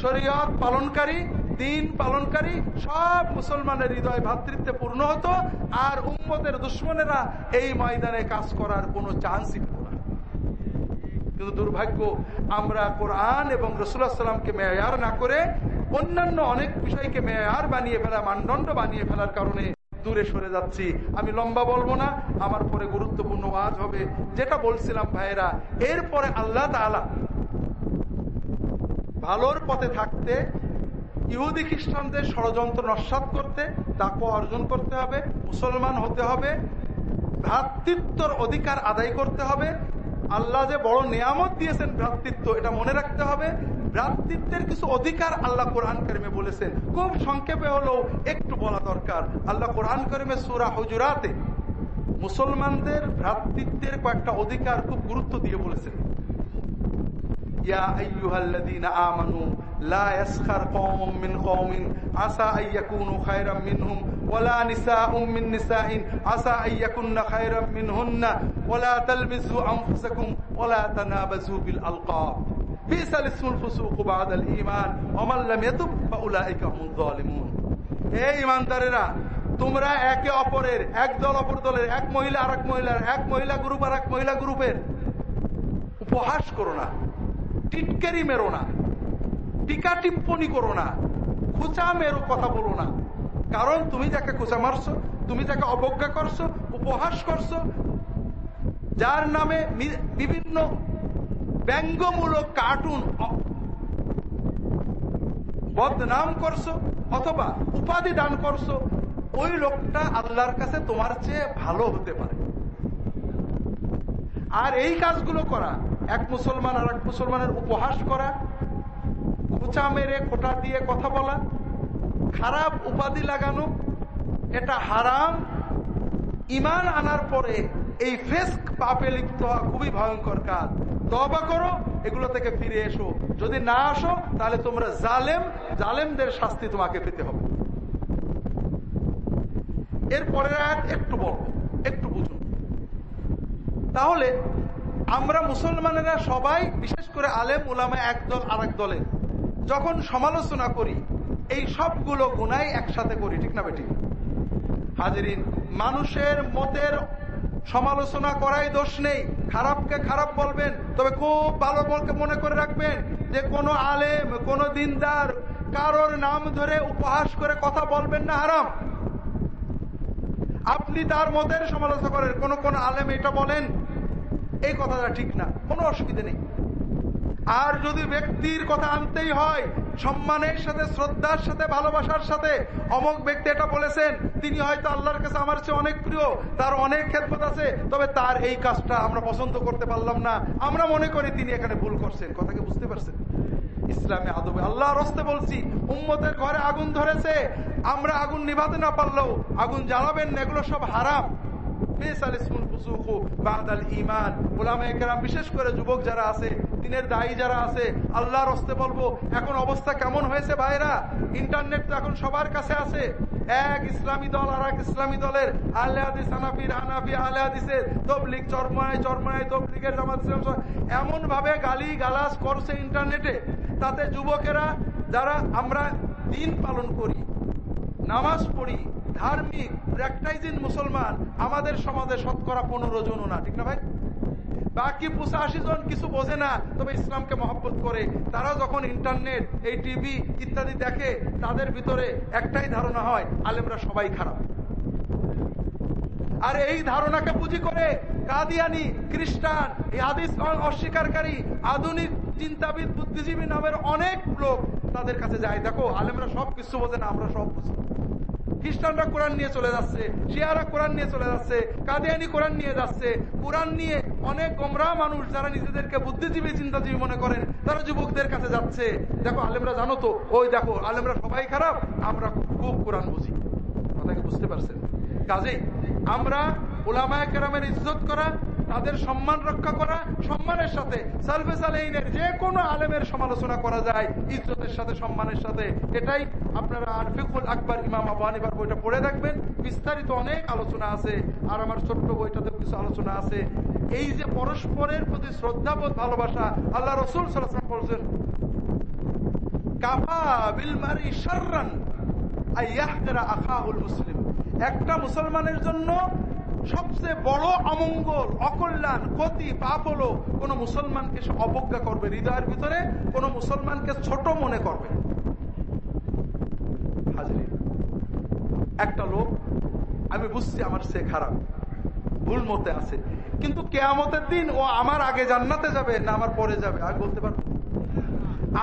শরীয়ত পালনকারী, দিন পালনকারী, সব মুসলমানের হৃদয় ভাতৃত্বে পূর্ণ হতো, আর উম্মদের দুশ্মনেরা এই ময়দানে কাজ করার কোনো না। কিন্তু দুর্ভাগ্য, আমরা কোরআন এবং রসুল্লাহ সাল্লামকে মেয়ার না করে অন্যান্য অনেক বিষয়কে মেয়ার বানিয়ে ফেলা, মানদণ্ড বানিয়ে ফেলার কারণে দূরে সরে যাচ্ছি। আমি লম্বা বলব না, আমার পরে গুরুত্বপূর্ণ ওয়াজ হবে। যেটা বলছিলাম ভাইয়েরা, এরপরে আল্লাহ তালা ভালোর পথে থাকতে, ইহুদি খ্রিস্টানদের ষড়যন্ত্র নস্বাত করতে তাকে অর্জন করতে হবে, মুসলমান হতে হবে, ভ্রাতৃত্বর অধিকার আদায় করতে হবে, আল্লাহ যে বড় নিয়ামত দিয়েছেন ভ্রাতৃত্ব, এটা মনে রাখতে হবে, ভ্রাতৃত্বের কিছু অধিকার আল্লাহ কোরআন করিমে বলেছেন। খুব সংক্ষেপে হলেও একটু বলা দরকার। আল্লাহ কোরআন করিমে সুরা হজুরাতে মুসলমানদের ভ্রাতৃত্বের কয়েকটা অধিকার খুব গুরুত্ব দিয়ে বলেছেন। ঈমানদারেরা তোমরা একে অপরের, এক দল অপর দলের, এক মহিলা আর এক মহিলার, এক মহিলা গ্রুপ আর এক মহিলা গ্রুপের উপহাস করো না। টিটকেরি মেরো না, টিকা টিপ্পনি করো না, খুচা মেরো কথা বলো না। কারণ তুমি যাকে খোঁচা মারছো, তুমি যাকে অবজ্ঞা করছ, উপহাস করছ, যার নামে বিভিন্ন ব্যঙ্গমূলক কার্টুন বদনাম করছ অথবা উপাধি দান করছ, ওই লোকটা আল্লাহর কাছে তোমার চেয়ে ভালো হতে পারে। আর এই কাজগুলো করা এক মুসলমান আর এক মুসলমানের উপহাস করা, খোঁচা মেরে, খোটা দিয়ে কথা বলা, খারাপ উপাধি লাগানো, এটা হারাম। ইমান আনার পরে এই ফেস্ক পাপে লিপ্ত হওয়া খুবই ভয়ঙ্কর কাজ। তবা করো, এগুলো থেকে ফিরে এসো। যদি না আসো, তাহলে তোমরা জালেম, জালেমদের শাস্তি তোমাকে পেতে হবে। এরপরের আয়াত একটু বলব একটু বুঝুন। তাহলে আমরা মুসলমানেরা সবাই, বিশেষ করে আলেম উলামা একদল আর দলের যখন সমালোচনা করি, এই সবগুলো গুণাই একসাথে করি, ঠিক না বেটি? হাজিরিন, মানুষের মতের সমালোচনা করাই দোষ নেই। খারাপকে খারাপ বলবেন, তবে খুব ভালো বলকে মনে করে রাখবেন যে কোনো আলেম, কোন দিনদার কারোর নাম ধরে উপহাস করে কথা বলবেন না হারাম। আপনি তার মতের সমালোচনা করেন, কোন কোন আলেম এটা বলেন এই কথাটা ঠিক না, কোনো অসুবিধা নেই। আর যদি ব্যক্তির কথা আনতেই হয়, সম্মানের সাথে, শ্রদ্ধার সাথে, ভালোবাসার সাথে অমক ব্যক্তি এটা বলেছেন, তিনি হয়তো আল্লাহর কাছে আমার চেয়ে অনেক প্রিয়, তার অনেক খেদমত আছে, তবে তার এই কাজটা আমরা পছন্দ করতে পারলাম না। আমরা মনে করি তিনি এখানে ভুল করছেন কথাকে বুঝতে পারছেন? ইসলামে আদবে আল্লাহ রস্তে বলছি, উম্মতের ঘরে আগুন ধরেছে, আমরা আগুন নিভাতে না পারলেও, আগুন জ্বালাবেন না, এগুলো সব হারাম। বিশেষ করে যুবক যারা আছে, দিনের দায়ী যারা আছে, আল্লাহর হস্তে বলব, এখন অবস্থা কেমন হয়েছে ভাইরা ইন্টারনেট তো এখন সবার কাছে আছে। এক ইসলামী দল আর এক ইসলামী দলের আলে হাদিস হানাফির হানাফি আলে হাদিসের চরমায় চরমায়, তবলিগের জামাত এমন ভাবে গালি গালাস করছে ইন্টারনেটে, তাতে যুবকেরা, যারা আমরা দিন পালন করি নামাজ পড়ি, ধার্মিক প্র্যাকটাইজিং মুসলমান, আমাদের সমাজে শতকরা পনেরো জনও না, ঠিক না ভাই? বাকি পঁচাশি জন কিছু বোঝে না, তবে ইসলামকে মহব্বত করে তারা যখন ইন্টারনেট এই টিভি ইত্যাদি দেখে, তাদের ভিতরে একটাই ধারণা হয়, আলেমরা সবাই খারাপ। আর এই ধারণাকে পুঁজি করে কাদিয়ানি, খ্রিস্টান অস্বীকারী, আধুনিক চিন্তাবিদ, বুদ্ধিজীবী নামের অনেক লোক তাদের কাছে যায়। দেখো, আলেমরা সব কিছু বোঝে না, আমরা সব বুঝি। খ্রিস্টানরা কোরআন নিয়ে চলে যাচ্ছে, শিয়ারা কোরআন নিয়ে চলে যাচ্ছে, কাদিয়ানি কোরআন নিয়ে যাচ্ছে। কোরআন নিয়ে অনেক গোমরা মানুষ যারা নিজেদেরকে বুদ্ধিজীবী চিন্তাজীবী মনে করেন, তারা যুবকদের কাছে যাচ্ছে। দেখো, আলেমরা জানো তো, ওই দেখো, আলেমরা সবাই খারাপ, আমরা খুব কোরআন বুঝি। কথাকে বুঝতে পারছেন? কাজেই আমরা ওলামায় কেরামের ইজ্জত করা তাদের সম্মান রক্ষা করা, সম্মানের সাথে, সালফে সালেহিনের যে কোনো আলেমের সমালোচনা করা যায়, ইজ্জতের সাথে, সম্মানের সাথে। এটাই আপনারা আরফিকুল আকবর, ইমাম আবু হানিফার বইটা পড়ে দেখবেন। বিস্তারিত অনেক আলোচনা আছে, আর আমার ছোট্ট বইটাতে কিছু আলোচনা আছে। এই যে পরস্পরের প্রতি শ্রদ্ধাবোধ, ভালোবাসা, আল্লাহ রসুল সাল্লাম বলছেন একটা মুসলমানের জন্য সবচেয়ে বড় অমঙ্গল, অকল্যাণ, ক্ষতি, পাপ হলো কোন মুসলমানকে অবজ্ঞা করবে হৃদয়ের ভিতরে, কোন মুসলমানকে ছোট মনে করবে একটা লোক, আমি বুঝছি আমার সে খারাপ, ভুল মতে আছে, কিন্তু কেয়ামতের দিন ও আমার আগে জান্নাতে যাবে না আমার পরে যাবে আমি বলতে পারব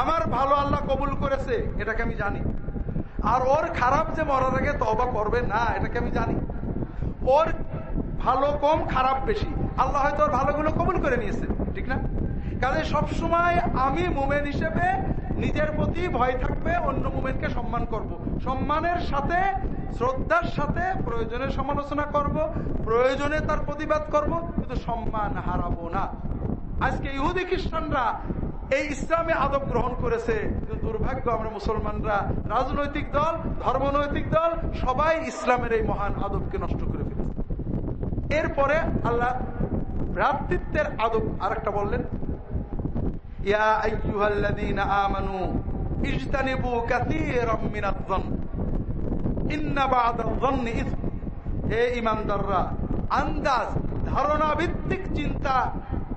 আমার ভালো আল্লাহ কবুল করেছে, এটাকে আমি জানি। আর ওর খারাপ যে মরার আগে তবা করবে, না, এটাকে আমি জানি। ওর ভালো কম, খারাপ বেশি আল্লাহ হয়তো ওর ভালোগুলো কবুল করে নিয়েছে, ঠিক না কাজে সবসময় আমি মোমেন হিসেবে নিজের প্রতি ভয় থাকবে, অন্য মোমেনকে সম্মান করব। সম্মানের সাথে, শ্রদ্ধার সাথে প্রয়োজনের সমালোচনা করব। প্রয়োজনে তার প্রতিবাদ করব, কিন্তু সম্মান হারাবো না আজকে ইহুদি খ্রিস্টানরা এই ইসলামে আদব গ্রহণ করেছে, কিন্তু দুর্ভাগ্য আমরা মুসলমানরা রাজনৈতিক দল, ধর্মনৈতিক দল, সবাই ইসলামের এই মহান আদবকে নষ্ট করে এরপরে আল্লাহ ভ্রাতৃত্বের আদব আর একটা বললেন আন্দাজ ধারণা ভিত্তিক চিন্তা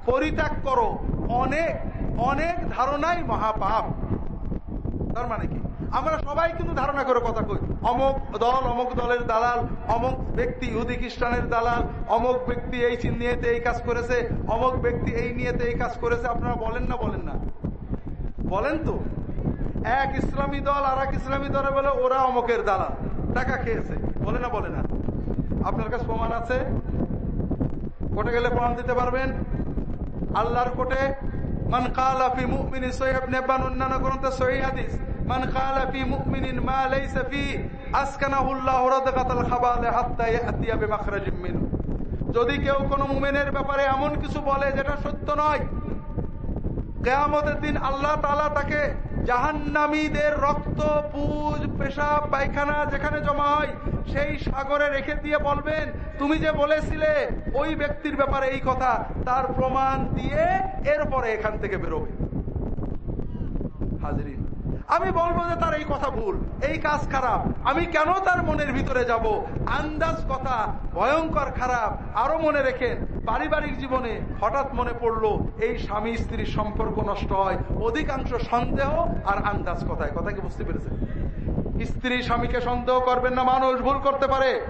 পরিত্যাগ করো। অনেক অনেক ধারণাই মহাপাপ। তার মানে কি? আমরা সবাই কিন্তু ধারণা করে কথা কই। অমক দল, অমক দলের দালাল, অমক ব্যক্তি ইহুদি খ্রিস্টানের দালাল, অমক ব্যক্তি এই নিয়েতে এই কাজ করেছে, অমক ব্যক্তি এই নিয়েতে এই কাজ করেছে, আপনারা বলেন না বলেন না। বলেন তো। এক ইসলামী দল আর এক ইসলামী দলে বলে ওরা অমকের দালাল। টাকা খেয়েছে। বলে না বলে না। আপনার কাছে প্রমাণ আছে? কোর্টে গেলে প্রমাণ দিতে পারবেন? আল্লাহর কোর্টে, মান কালাফি মুমিন সৈয়ব নেবান অন্যান্য গ্রন্থে সহি হাদিস। মান কালাফি মুমিনিন মা লাইসা ফি আসকানাহুল্লাহ রাদগাতাল খাবালে হাত্তা ইয়াতিয়া বিমাখরাজিম মিন যদি কেউ কোন মুমিনের ব্যাপারে এমন কিছু বলে যেটা সত্য নয়, কেয়ামতের দিন আল্লাহ তাআলা তাকে জাহান্নামীদের রক্ত, পুজ, পেশাব, পায়খানা যেখানে জমা হয়, সেই সাগরে রেখে দিয়ে বলবেন, তুমি যে বলেছিলে ওই ব্যক্তির ব্যাপারে এই কথা, তার প্রমাণ দিয়ে এরপরে এখান থেকে বেরোবে। হাজরিন আমি বলব যে তার এই কথা ভুল, এই কাজ খারাপ। আমি কেন তার মনের ভিতরে যাব? আন্দাজ কথা, ভয়ঙ্কর খারাপ। আরও মনে রেখেন, পারিবারিক জীবনে হঠাৎ মনে পড়ল, এই স্বামী স্ত্রীর সম্পর্ক নষ্ট হয়। অধিকাংশ সন্দেহ আর আন্দাজ কথায়। কথা কি বুঝতে পেরেছেন? স্ত্রী স্বামীকে সন্দেহ করবেন না, মানুষ ভুল করতে পারে।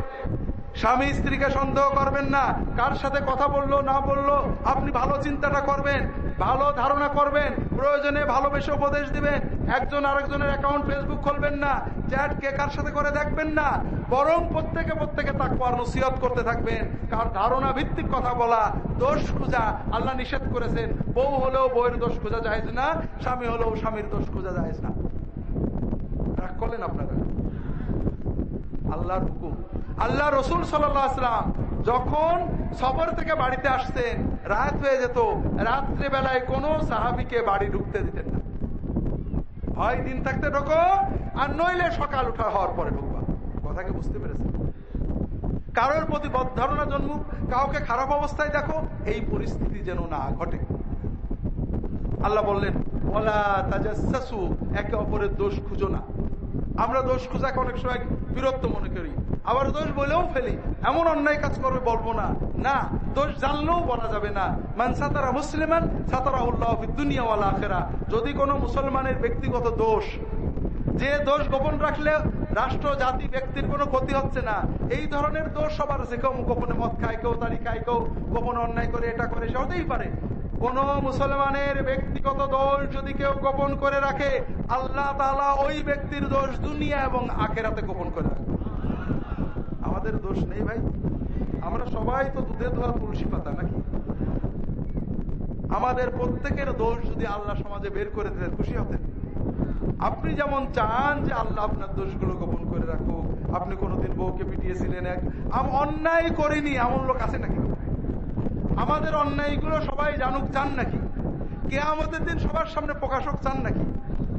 স্বামী স্ত্রীকে সন্দেহ করবেন না। কার সাথে কথা বলল, না বলল, আপনি ভালো চিন্তাটা করবেন। ভালো ধারণা করবেন, প্রয়োজনে ভালোবেসে উপদেশ দিবেন। একজন আরেকজনের অ্যাকাউন্ট ফেসবুক খুলবেন না চ্যাট কে কার সাথে করে দেখবেন না, বরং প্রত্যেকে প্রত্যেকে তাকওয়ার নসিহত করতে থাকবেন। কার ধারণা ভিত্তিক কথা বলা, দোষ খুঁজা আল্লাহ নিষেধ করেছেন। বউ হলেও বউয়ের দোষ খোঁজা যায় না, স্বামী হলেও স্বামীর দোষ খোঁজা যায় না। রাগ করলেন আপনারা? আল্লাহর হুকুম। আল্লাহ রসুল সাল্লাম যখন সফর থেকে বাড়িতে আসতেন, রাত হয়ে যেত রাত্রে বেলায় কোনো সাহাবিকে বাড়ি ঢুকতে দিতেন না। হয় দিন থাকতে ঢোকো, আর নইলে সকাল উঠা হওয়ার পরে ঢুকবা। কথাকে বুঝতে পেরেছেন? কারোর প্রতি ধারণা জন্মুক, কাউকে খারাপ অবস্থায় দেখো, এই পরিস্থিতি যেন না ঘটে। আল্লাহ বললেন ওলা তাজাসু একে অপরের দোষ খুঁজো না। আমরা দোষ খুঁজাকে অনেক সময় বিরক্ত মনে করি। আবার দোষ বলেও ফেলি। এমন অন্যায় কাজ করবে বলব না। না, দোষ জানলেও বলা যাবে না। মান সাতারা মুসলিমান সাতারা উল্লাহ দুনিয়াওয়ালা আখেরা। যদি কোনো মুসলমানের ব্যক্তিগত দোষ যে দোষ গোপন রাখলে রাষ্ট্র, জাতি, ব্যক্তির কোনো ক্ষতি হচ্ছে না। এই ধরনের দোষ সবার আছে। কেউ গোপনে মদ খায়, কেউ তারি খায়, কেউ গোপনে অন্যায় করে, এটা করে, সে হতেই পারে। কোন মুসলমানের ব্যক্তিগত দোষ যদি কেউ গোপন করে রাখে, আল্লাহ তালা ওই ব্যক্তির দোষ দুনিয়া এবং আখেরাতে গোপন করে রাখে। আমাদের দোষ নেই ভাই। আমরা সবাই তো দুধে ধোয়া তুলসী পাতা, নাকি? আমাদের প্রত্যেকের দোষ যদি আল্লাহ সমাজে বের করে দিলেন খুশি হতেন। আপনি যেমন চান যে আল্লাহ আপনার দোষগুলো গোপন করে রাখুক, আপনি কোনোদিন বউকে পিটিয়েছিলেন এক অন্যায় করিনি, এমন লোক আছে নাকি? আমাদের অন্যায়গুলো সবাই জানুক, চান নাকি? কে আমাদের দিন সবার সামনে প্রকাশক চান নাকি?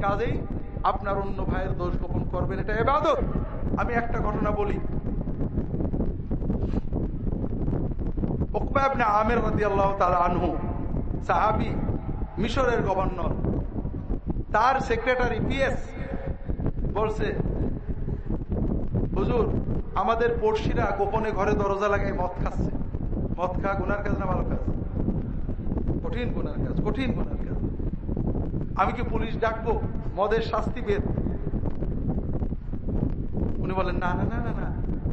কাজেই আপনার অন্য ভাইয়ের দোষ গোপন করবেন, এটা এবাদত। আমি একটা ঘটনা বলি। আমের রাজি আল্লাহ তালা আনহু, সাহাবি মিশরের গভর্নর তার সেক্রেটারি পিএস বলছে, হুজুর, আমাদের পড়শিরা গোপনে ঘরে দরজা লাগায় মদ খাচ্ছে। মদ খা, গুনার কাজ না ভালো কাজ? কঠিন গুনার কাজ, কঠিন গুনার কাজ। আমি কি পুলিশ ডাকবো? মদের শাস্তি বেদ উনি বলেন, না না না না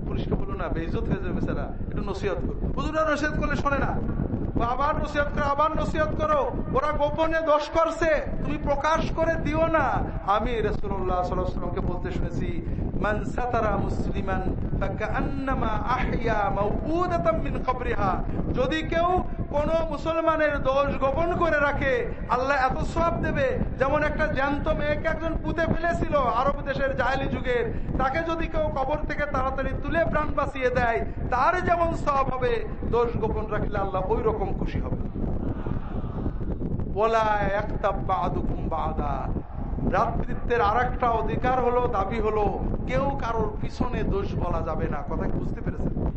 পুলিশকে বলো না বেজত হয়ে যাবে বেচারা। একটু নসিহত করো। হুজুরা নসিহত করলে শোনে না। আবার নসিহত করো, আবার নসিহত করো। ওরা গোপনে দোষ করছে। তুমি প্রকাশ করে দিও না। আমি রসুল্লাহ সাল্লামকে বলতে শুনেছি যদি কেউ কোন মুসলমানের দোষ গোপন করে রাখে, আল্লাহ এত সব দেবে। যেমন একটা জ্যান্ত মেয়েকে একজন পুঁতে ফেলেছিল আরব দেশের জাহেলি যুগের। তাকে যদি কেউ কবর থেকে তাড়াতাড়ি তুলে প্রাণ বাঁচিয়ে দেয়, তার যেমন সব হবে, দোষ গোপন রাখলে আল্লাহ ওই রকম খুশি হবে। অধিকার হলো, দাবি হলো, কেউ কারোর পিছনে দোষ বলা যাবে না। কথা বুঝতে পেরেছেন?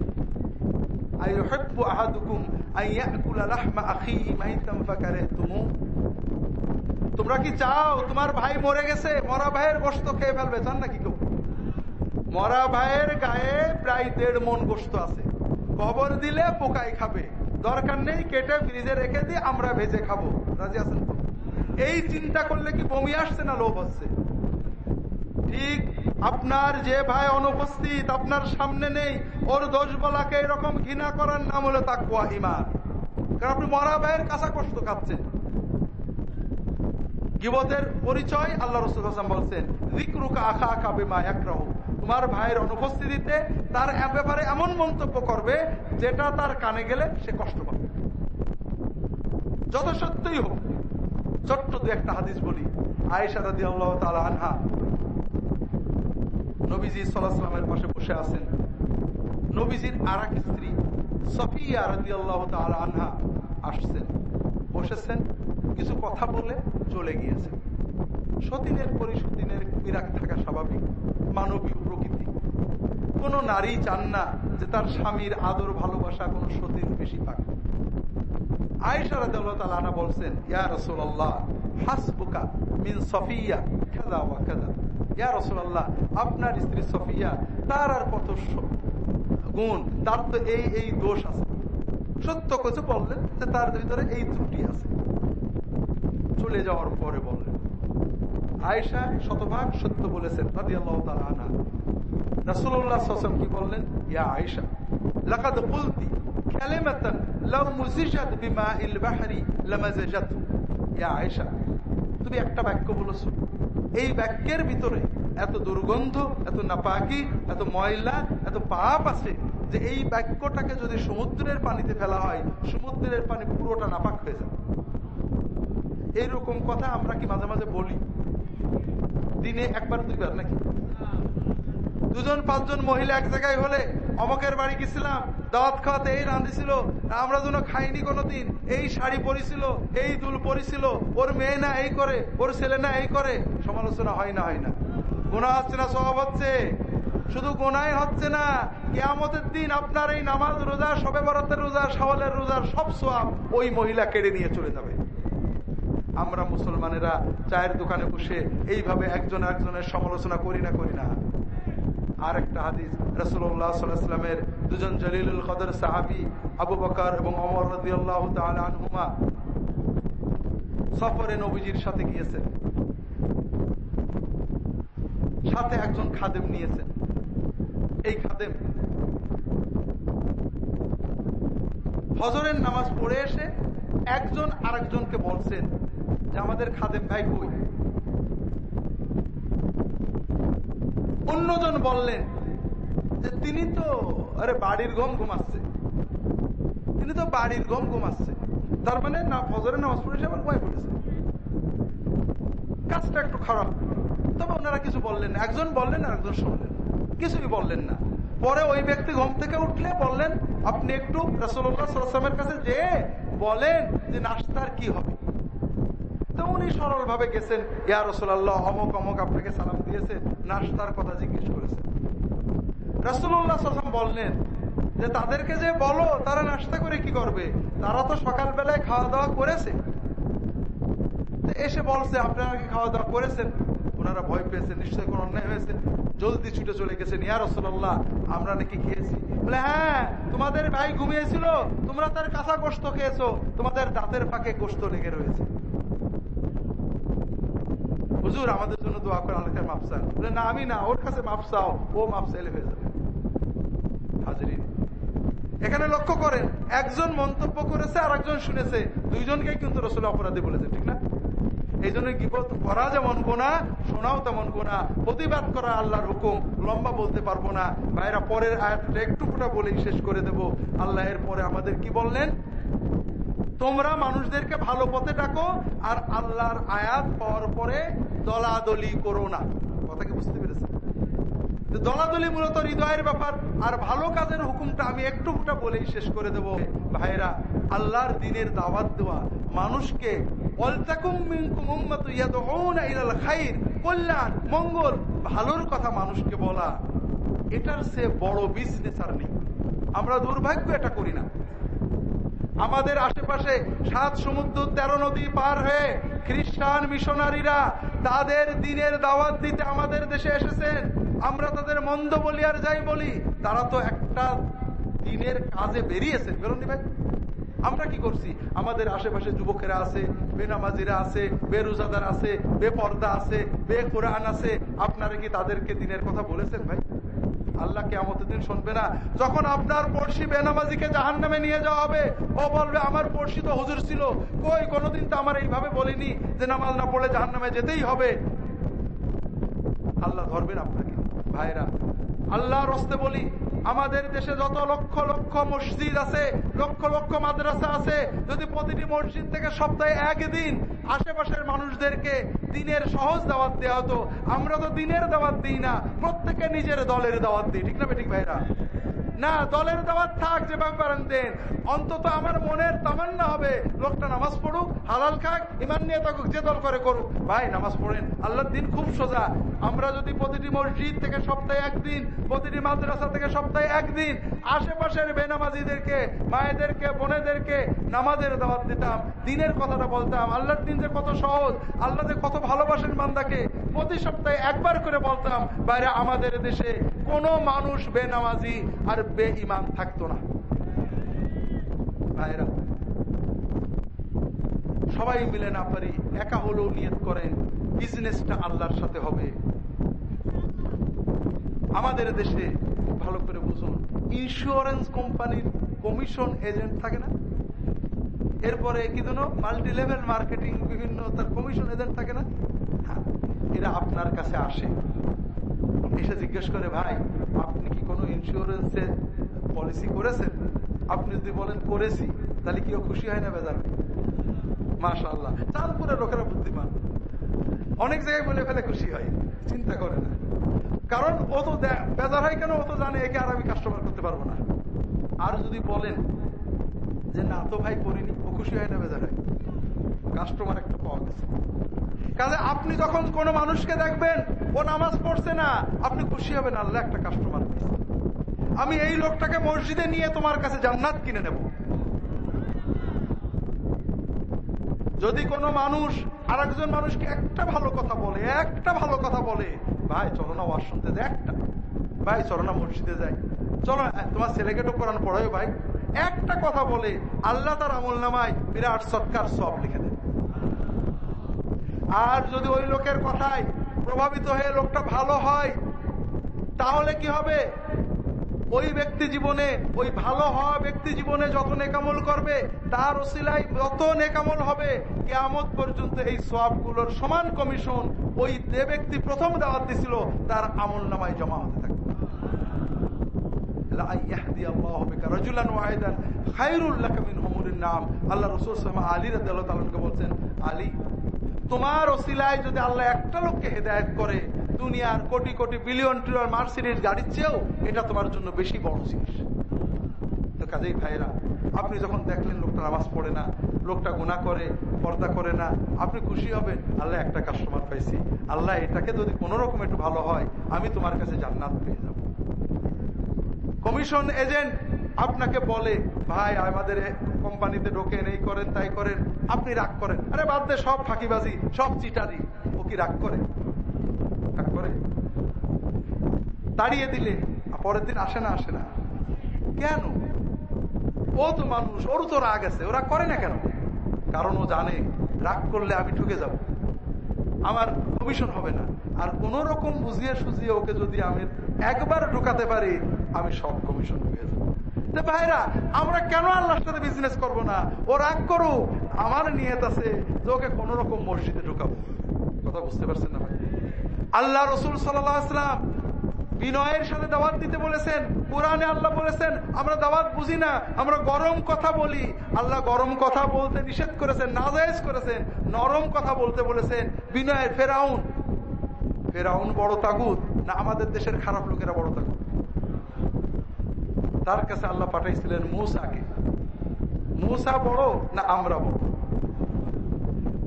তোমরা কি চাও? তোমার ভাই মরে গেছে। মরা ভাইয়ের গোস্ত খেয়ে ফেলবে, চান নাকি কেউ? মরা ভাইয়ের গায়ে প্রায় দেড় মন গোস্ত আছে। কবর দিলে পোকাই খাবে। দরকার নেই, কেটে ফ্রিজে রেখে দিয়ে আমরা ভেজে খাব। রাজি আছেন এই চিন্তা করলে কি বমি আসছে না লোভ হচ্ছে? ঠিক আপনার যে ভাই অনুপস্থিত, আপনার সামনে নেই, ওর দোষ বলাকে এরকম ঘৃণা করার নাম হলো তাকুয়া ইমান কারণ আপনি মরা ভাইয়ের কাঁচা কষ্ট খাচ্ছেন। গিবতের পরিচয় আল্লাহ রসুল হাসান বলছেন আখা আখা একরাহ তোমার ভাইয়ের অনুপস্থিতিতে তার ব্যাপারে এমন মন্তব্য করবে, যেটা তার কানে গেলে সে কষ্ট পাবে। যত সত্যই হোক, ছোট্ট দু একটা হাদিস বলি। আয়েশা রাদি আল্লাহ তালা আনহা নবীজি সাল্লাহামের পাশে বসে আছেন। নবীজির আর এক স্ত্রী সফিয়া রাদি আল্লাহ আনহা আসছেন। বসেছেন, কিছু কথা বলে চলে গিয়েছেন। সতীনের পরিসতীনের বিরাগ থাকা স্বাভাবিক, মানবীয় প্রকৃতি। কোন নারী চান না যে তার স্বামীর আদর, ভালোবাসা কোন সতীর বেশি পাক। তাআলা বলছেন, ইয়া রাসূলুল্লাহ, হাসবুকা মিন সফিয়া, কাযা ওয়া কাযা। ইয়া রাসূলুল্লাহ, আপনার স্ত্রী সফিয়া, তার আর কত গুণ, তার তো এই এই দোষ আছে। সত্য কিছু বললেন যে তার ভিতরে এই ত্রুটি আছে। চলে যাওয়ার পরে বললেন, আয়েশা শতভাগ সত্য বলেছেন কি বললেন? ইয়া আয়েশা, লাকাদ আয়েশা, তুমি একটা বাক্য বলেছ এই বাক্যের ভিতরে এত দুর্গন্ধ, এত নাপাকি, এত ময়লা, এত পাপ আছে যে এই বাক্যটাকে যদি সমুদ্রের পানিতে ফেলা হয়, সমুদ্রের পানি পুরোটা নাপাক হয়ে যাবে। এইরকম কথা আমরা কি মাঝে মাঝে বলি? দিনে একবার দুইবার নাকি? দুজন, পাঁচজন মহিলা এক জায়গায় হলে অমকের বাড়ি গেছিলাম, দাওয়াত খাওয়াতে এই রাঁধিছিল আমরা যেন খাইনি কোনোদিন। এই শাড়ি পরিছিল, এই দুল পরিছিল, ওর মেয়ে না এই করে, ওর ছেলে না এই করে। সমালোচনা হয় না হয় না। গোনা হচ্ছে না সব হচ্ছে। শুধু গোনাই হচ্ছে না, কেয়ামতের দিন আপনার এই নামাজ রোজা, সবে বরাতের রোজা সওয়ালের রোজার সব সোয়াব ওই মহিলা কেড়ে নিয়ে চলে যাবে। আমরা মুসলমানেরা চায়ের দোকানে বসে এইভাবে একজন একজনের সমালোচনা করি না করি না। আর একটা হাদিস রসুল্লাহ দুজন জলিলুল কদর সাহাবি, আবু বকর এবং অমর রদি আল্লাহ সফরে নবীজির সাথে গিয়েছেন। সাথে একজন খাদেম নিয়েছেন। এই খাদেম হজরের নামাজ পড়ে এসে একজন আরেকজনকে বলছেন যে, আমাদের খাদেম ভাই কই? অন্যজন বললেন যে তিনি তো, আরে বাড়ির গম ঘুমাচ্ছে। তিনি তো বাড়ির গম ঘুমাচ্ছে। তার মানে না ফজরের নামাজ পড়ে সে আবার ঘুমাই পড়েছে। কাজটা একটু খারাপ। তবে ওনারা কিছু বললেন না। একজন বললেন আর একজন শুনলেন। কিছুই বললেন না। পরে ওই ব্যক্তি ঘুম থেকে উঠলে বললেন, আপনি একটু রসুল্লাহামের কাছে যে বলেন যে নাস্তার কি হবে? তো উনি সরল ভাবে গেছেন, ইয়া রসুল্লাহ অমক অমক আপনাকে সালাম দিয়েছে, নাস্তার কথা জিজ্ঞেস করেছেন রসুল্লাহ সাল্লাম বললেন যে, তাদেরকে যে বলো, তারা নাস্তা করে কি করবে? তারা তো সকালবেলায় খাওয়া দাওয়া করেছে এসে বলছে, আপনারা কি খাওয়া দাওয়া করেছেন? ওনারা ভয় পেয়েছেন নিশ্চয়ই কোন অন্যায় হয়েছে। জলদি ছুটে চলে গেছেন, ইয়া রসল্লাহ আমরা নাকি খেয়েছি। বলে হ্যাঁ তোমাদের ভাই ঘুমিয়েছিল, তোমরা তার কাঁচা গোস্ত খেয়েছো, তোমাদের দাঁতের ফাঁকে গোস্ত লেগে রয়েছে। হুজুর, আমাদের জন্য দোয়া করে আল্লাহকে মাপ চান। বলে, না, আমি না, ওর কাছে মাপ চাও, ও মাপ চাইলে হয়ে যাবে। হাজরিন। এখানে লক্ষ্য করেন, একজন মন্তব্য করেছে আর একজন শুনেছে। দুইজনকে কিন্তু রসুল অপরাধী বলেছে, ঠিক না? এই জন্য বিপদ করা যেমন গোনা শোনাও তেমন গোনা প্রতিবাদ করা আল্লাহর হুকুম, লম্বা বলতে পারব না। ভাইরা, পরের আয়াতটা একটু ফোটা বলেই শেষ করে দেব। আল্লাহ এর পরে আমাদের কি বললেন? তোমরা মানুষদেরকে ভালো পথে ডাকো, আর আল্লাহর আয়াত পাওয়ার পরে দলাদলি করো না। কথা কি বুঝতে পেরেছে দলাদলি মূলত হৃদয়ের ব্যাপার, আর ভালো কাজের হুকুমটা আমি একটু বলেই শেষ করে দেব। ভাইরা আল্লাহর দিনের দাওয়াত দেওয়া, মানুষকে কল্যাণ, মঙ্গল, ভালোর কথা মানুষকে বলা। এটার সে বড় বিজনেস আর নেই। আমরা দুর্ভাগ্য এটা করি না। আমাদের আশেপাশে সাত সমুদ্র তেরো নদী পার হয়ে খ্রিস্টান মিশনারিরা তাদের দিনের দাওয়াত দিতে আমাদের দেশে এসেছেন। আমরা তাদের মন্দ বলি আর যাই বলি, তারা তো একটা দিনের কাজে বেরিয়েছেন বেরোনি ভাই? আমরা কি করছি? আমাদের আশেপাশে যুবকেরা আছে, বেনামাজিরা আছে, বেরোজাদার আছে, বেপর্দা আছে বে কোরআন আছে। আপনারা কি তাদেরকে দিনের কথা বলেছেন ভাই? আল্লাহ কেমতের দিন শুনবে না। যখন আপনার পড়শি বেনামাজিকে জাহান নামে নিয়ে যাওয়া হবে, ও বলবে, আমার পড়শি তো হুজুর ছিল। কই, কোনোদিন তো আমার এইভাবে বলিনি যে নামাজ না পড়লে জাহান নামে যেতেই হবে। আল্লাহ ধরবেন আপনাকে। ভাইরা আল্লাহর রস্তে বলি আমাদের দেশে যত লক্ষ লক্ষ মসজিদ আছে, লক্ষ লক্ষ মাদ্রাসা আছে, যদি প্রতিটি মসজিদ থেকে সপ্তাহে একদিন আশেপাশের মানুষদেরকে দিনের সহজ দাওয়াত দেওয়া হতো, আমরা তো দিনের দাওয়াত দিই না, প্রত্যেকে নিজের দলের দাওয়াত দিই, ঠিক না ঠিক ভাইরা? না, দলের দাওয়াত থাক যে পারেন দেন অন্তত আমার মনের তামান্না হবে। লোকটা নামাজ পড়ুক, হালাল খাক ইমান নিয়ে থাকুক, যে দল করে করুক। ভাই, নামাজ পড়েন। আল্লাহর দিন খুব সোজা। আমরা যদি প্রতিটি মসজিদ থেকে সপ্তাহে একদিন, প্রতিটি মাদ্রাসা থেকে সপ্তাহে একদিন আশেপাশের বেনামাজিদেরকে, মায়েদেরকে, বোনেদেরকে নামাজের দাওয়াত দিতাম, দিনের কথাটা বলতাম। আল্লাহর দিন যে কত সহজ, আল্লাহ যে কত ভালোবাসেন বান্দাকে প্রতি সপ্তাহে একবার করে বলতাম, বাইরে আমাদের দেশে কোনো মানুষ বেনামাজি আর বে ইমান থাকতো না। ভাইরা সবাই মিলে না পারি, একা হলেও নিয়ত করেন বিজনেসটা আল্লাহর সাথে হবে। আমাদের দেশে, ভালো করে বুঝুন ইন্স্যুরেন্স কোম্পানির কমিশন এজেন্ট থাকে না? এরপরে কি যেন মাল্টি লেভেল মার্কেটিং বিভিন্ন তার কমিশন এজেন্ট থাকে না? হ্যাঁ। এরা আপনার কাছে আসে। এসে জিজ্ঞেস করে, ভাই, আপনি কি কোনো ইন্স্যুরেন্সের পলিসি করেছেন? আপনি যদি বলেন, করেছি, তাহলে কেউ খুশি হয় না বেজার? মাশা আল্লাহ চাঁদপুরের লোকেরা বুদ্ধিমান। অনেক জায়গায় বলে ফেলে খুশি হয়, চিন্তা করে না। কারণ ও তো বেজার হয় কেন? ও তো জানে, একে আর আমি কাস্টমার করতে পারব না। আর যদি বলেন যে, না তো ভাই, করিনি, ও খুশি হয় না, বেজার হয়। কাস্টমার একটা পাওয়া গেছে। কাজে আপনি যখন কোন মানুষকে দেখবেন, ও নামাজ পড়ছে না, আপনি খুশি হবেন, আল্লাহ একটা কাস্টমার আমি এই লোকটাকে মসজিদে নিয়ে তোমার কাছে জান্নাত কিনে নেব। যদি কোনো মানুষ আর একজন মানুষকে একটা ভালো কথা বলে, একটা ভালো কথা বলে, ভাই, চলো না ওয়াজ শুনতে দেয় একটা। ভাই, চলো না মসজিদে যাই। চলো তোমার ছেলেকে তো কোরআন পড়ায়, ভাই। একটা কথা বলে, আল্লাহ তার আমল নামায় বিরাট সৎকার সব লিখে আর যদি ওই লোকের কথায় প্রভাবিত হয়ে লোকটা ভালো হয়, তাহলে কি হবে? ওই ব্যক্তি জীবনে, ওই ভালো হওয়া ব্যক্তি জীবনে যত নেকামল করবে, তার ওসিলাই যত নেকামল হবে কেমত পর্যন্ত এই সবগুলোর সমান কমিশন ওই যে ব্যক্তি প্রথম দাওয়াত দিছিল, তার আমল নামায় জমা হতে থাকবে। বলছেন, আলী তোমার ওসিলায় যদি আল্লাহ একটা লোককে হেদায়ত করে, দুনিয়ার crore crore billion trillion Mercedes গাড়ির চেয়েও, এটা তোমার জন্য বেশি বড় জিনিস। তো কাজেই ভাইরা আপনি যখন দেখলেন লোকটা নামাজ পড়ে না, লোকটা গুণা করে, পর্দা করে না, আপনি খুশি হবেন, আল্লাহ একটা কাস্টমার পাইছি। আল্লাহ এটাকে যদি কোন রকম একটু ভালো হয়, আমি তোমার কাছে জান্নাত পেয়ে যাব। কমিশন এজেন্ট আপনাকে বলে, ভাই, আমাদের কোম্পানিতে ঢোকেন, এই করেন, তাই করেন, আপনি রাগ করেন। আরে বাদ দে, সব ফাঁকিবাজি, সব চিটারি। ও কি রাগ করে? রাগ করে? তাড়িয়ে দিলে পরের দিন আসে না আসে না। কেন? ও তো মানুষ, ওর তো রাগ আছে, ওরা করে না কেন? কারণ ও জানে, রাগ করলে আমি ঠুকে যাব। আমার কমিশন হবে না। আর কোন রকম বুঝিয়ে সুঝিয়ে ওকে যদি আমি একবার ঢুকাতে পারি, আমি সব কমিশন পেয়ে যাব। ভাইরা, আমরা কেন আল্লাহর সাথে বিজনেস করব না? ও রাগ করুক। আমার নিয়ত আছে যে ওকে কোন রকম মসজিদে ঢুকাবো। কথা বুঝতে পারছেন না ভাই? আল্লাহ রসুল সাল্লাম বিনয়ের সাথে দাওয়াত দিতে বলেছেন। কোরআনে আল্লাহ বলেছেন, আমরা দাওয়াত বুঝি না, আমরা গরম কথা বলি। আল্লাহ গরম কথা বলতে নিষেধ করেছেন, নাজায়েজ করেছেন, নরম কথা বলতে বলেছেন। বিনয়ের ফেরাউন ফেরাউন বড় তাগুত, না আমাদের দেশের খারাপ লোকেরা বড় তাগুত। তার কাছে আল্লাহ পাঠাইছিলেন মুসাকে। মুসা বড় না আমরা বড়?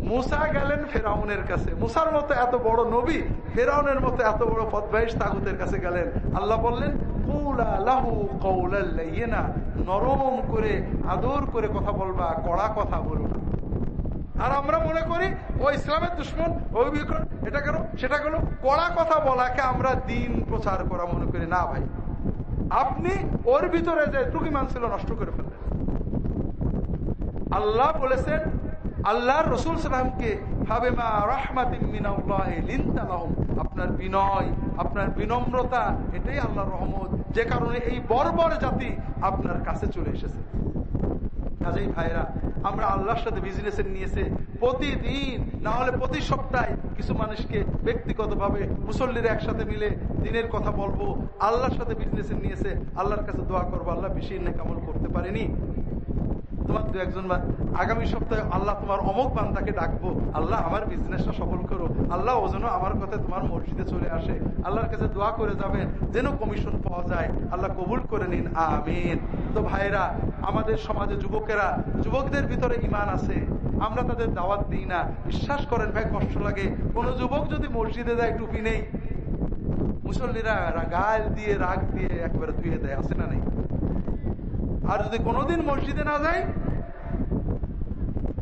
মুসা গেলেন ফেরাউনের কাছে। মুসার মতো এত বড় নবী, ফেরাউনের মতো এত বড় পদবাহিস তাগুতের কাছে গেলেন। আল্লাহ বললেন নরম করে, আদর করে কথা বলবা, কড়া কথা বলবা আর আমরা মনে করি, ও ইসলামের দুশ্মন ওই এটা কেন? সেটা কেন? কড়া কথা বলাকে আমরা দিন প্রচার করা মনে করি। না ভাই। আপনি ওর ভিতরে যে টুকি মানছিল নষ্ট করে ফেললেন। আল্লাহ বলেছেন, আল্লাহর রসুল সালামকে আপনার বিনয়, আপনার বিনম্রতা, এটাই আল্লাহর রহমত। যে কারণে এই বর্বর জাতি আপনার কাছে চলে এসেছে। কাজেই ভাইরা আমরা আল্লাহর সাথে বিজনেস নিয়েছে। প্রতিদিন, না হলে প্রতি সপ্তাহে কিছু মানুষকে ব্যক্তিগতভাবে মুসল্লিরা একসাথে মিলে দিনের কথা বলব। আল্লাহর সাথে বিজনেস নিয়েছে। আল্লাহর কাছে দোয়া করব। আল্লাহ বেশি কামল করতে পারেনি। তোমার দু একজন আগামী সপ্তাহে আল্লাহ তোমার অমক বান্দাকে ডাকবো। আল্লাহ আমার বিজনেসটা সফল করো আল্লাহ ও যেন আমার কথা তোমার মসজিদে চলে আসে। আল্লাহর কাছে দোয়া করে যাবেন, যেন কমিশন পাওয়া যায়। আল্লাহ কবুল করে নিন। আমিন। তো ভাইরা আমাদের সমাজে যুবকেরা, যুবকদের ভিতরে ইমান আছে। আমরা তাদের দাওয়াত দিই না। বিশ্বাস করেন ভাই, কষ্ট লাগে। কোন যুবক যদি মসজিদে দেয় টুপি নেই। মুসল্লিরা গাল দিয়ে, রাগ দিয়ে একবারে ধুয়ে দেয়, আছে না নেই? আর যদি কোনোদিন মসজিদে না যায়,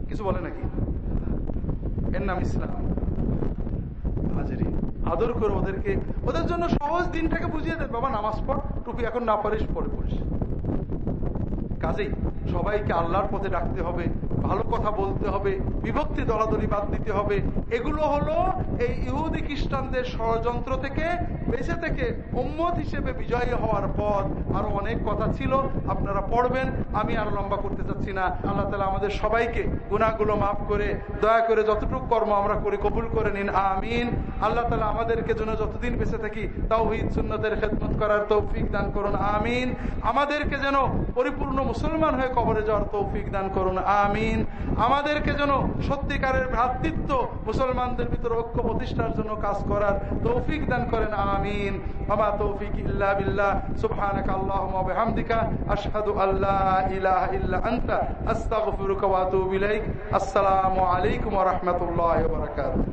কিছু বলে নাকি? এর নাম ইসলাম। হাজারি আদর করে ওদেরকে, ওদের জন্য সহজ দিনটাকে বুঝিয়ে দেন। বাবা, নামাজ পড়, টুপি এখন না পারিস, পরে পড়িস। কাজেই সবাইকে আল্লাহর পথে ডাকতে হবে। ভালো কথা বলতে হবে, বিভক্তি দলাদলি বাদ দিতে হবে। এগুলো হলো এই ইহুদি খ্রিস্টানদের ষড়যন্ত্র থেকে, বেঁচে থেকে উম্মত হিসেবে বিজয়ী হওয়ার পর আরও অনেক কথা ছিল, আপনারা পড়বেন, আমি আরও লম্বা করতে চাচ্ছি না। আল্লাহ তালা আমাদের সবাইকে গুণাগুলো মাফ করে, দয়া করে যতটুকু কর্ম আমরা করি কবুল করে নিন, আমিন। আল্লাহ তালা আমাদেরকে জন্য যতদিন বেঁচে থাকি তাও সুন্নতের খেদমত করার তৌফিক দান করুন, আমিন। আমাদেরকে যেন পরিপূর্ণ মুসলমান হয়ে কবরে যাওয়ার তৌফিক দান করুন, আমিন। আমাদেরকে যেন সত্যিকারের ভ্রাতৃত্ব মুসলমানদের ভিতরে ঐক্য প্রতিষ্ঠার জন্য কাজ করার তৌফিক দান করেন, আমিন। বাবা তৌফিক ইল্লা বিল্লাহ। সুবহানাক আল্লাহুম্মা ওয়া বিহামদিকা। আশহাদু আল্লা ইলাহা ইল্লা আনতা। আস্তাগফিরুকা ওয়া আতুবু ইলাইক। আসসালামু আলাইকুম ওয়া রাহমাতুল্লাহি ওয়া বারাকাতুহু।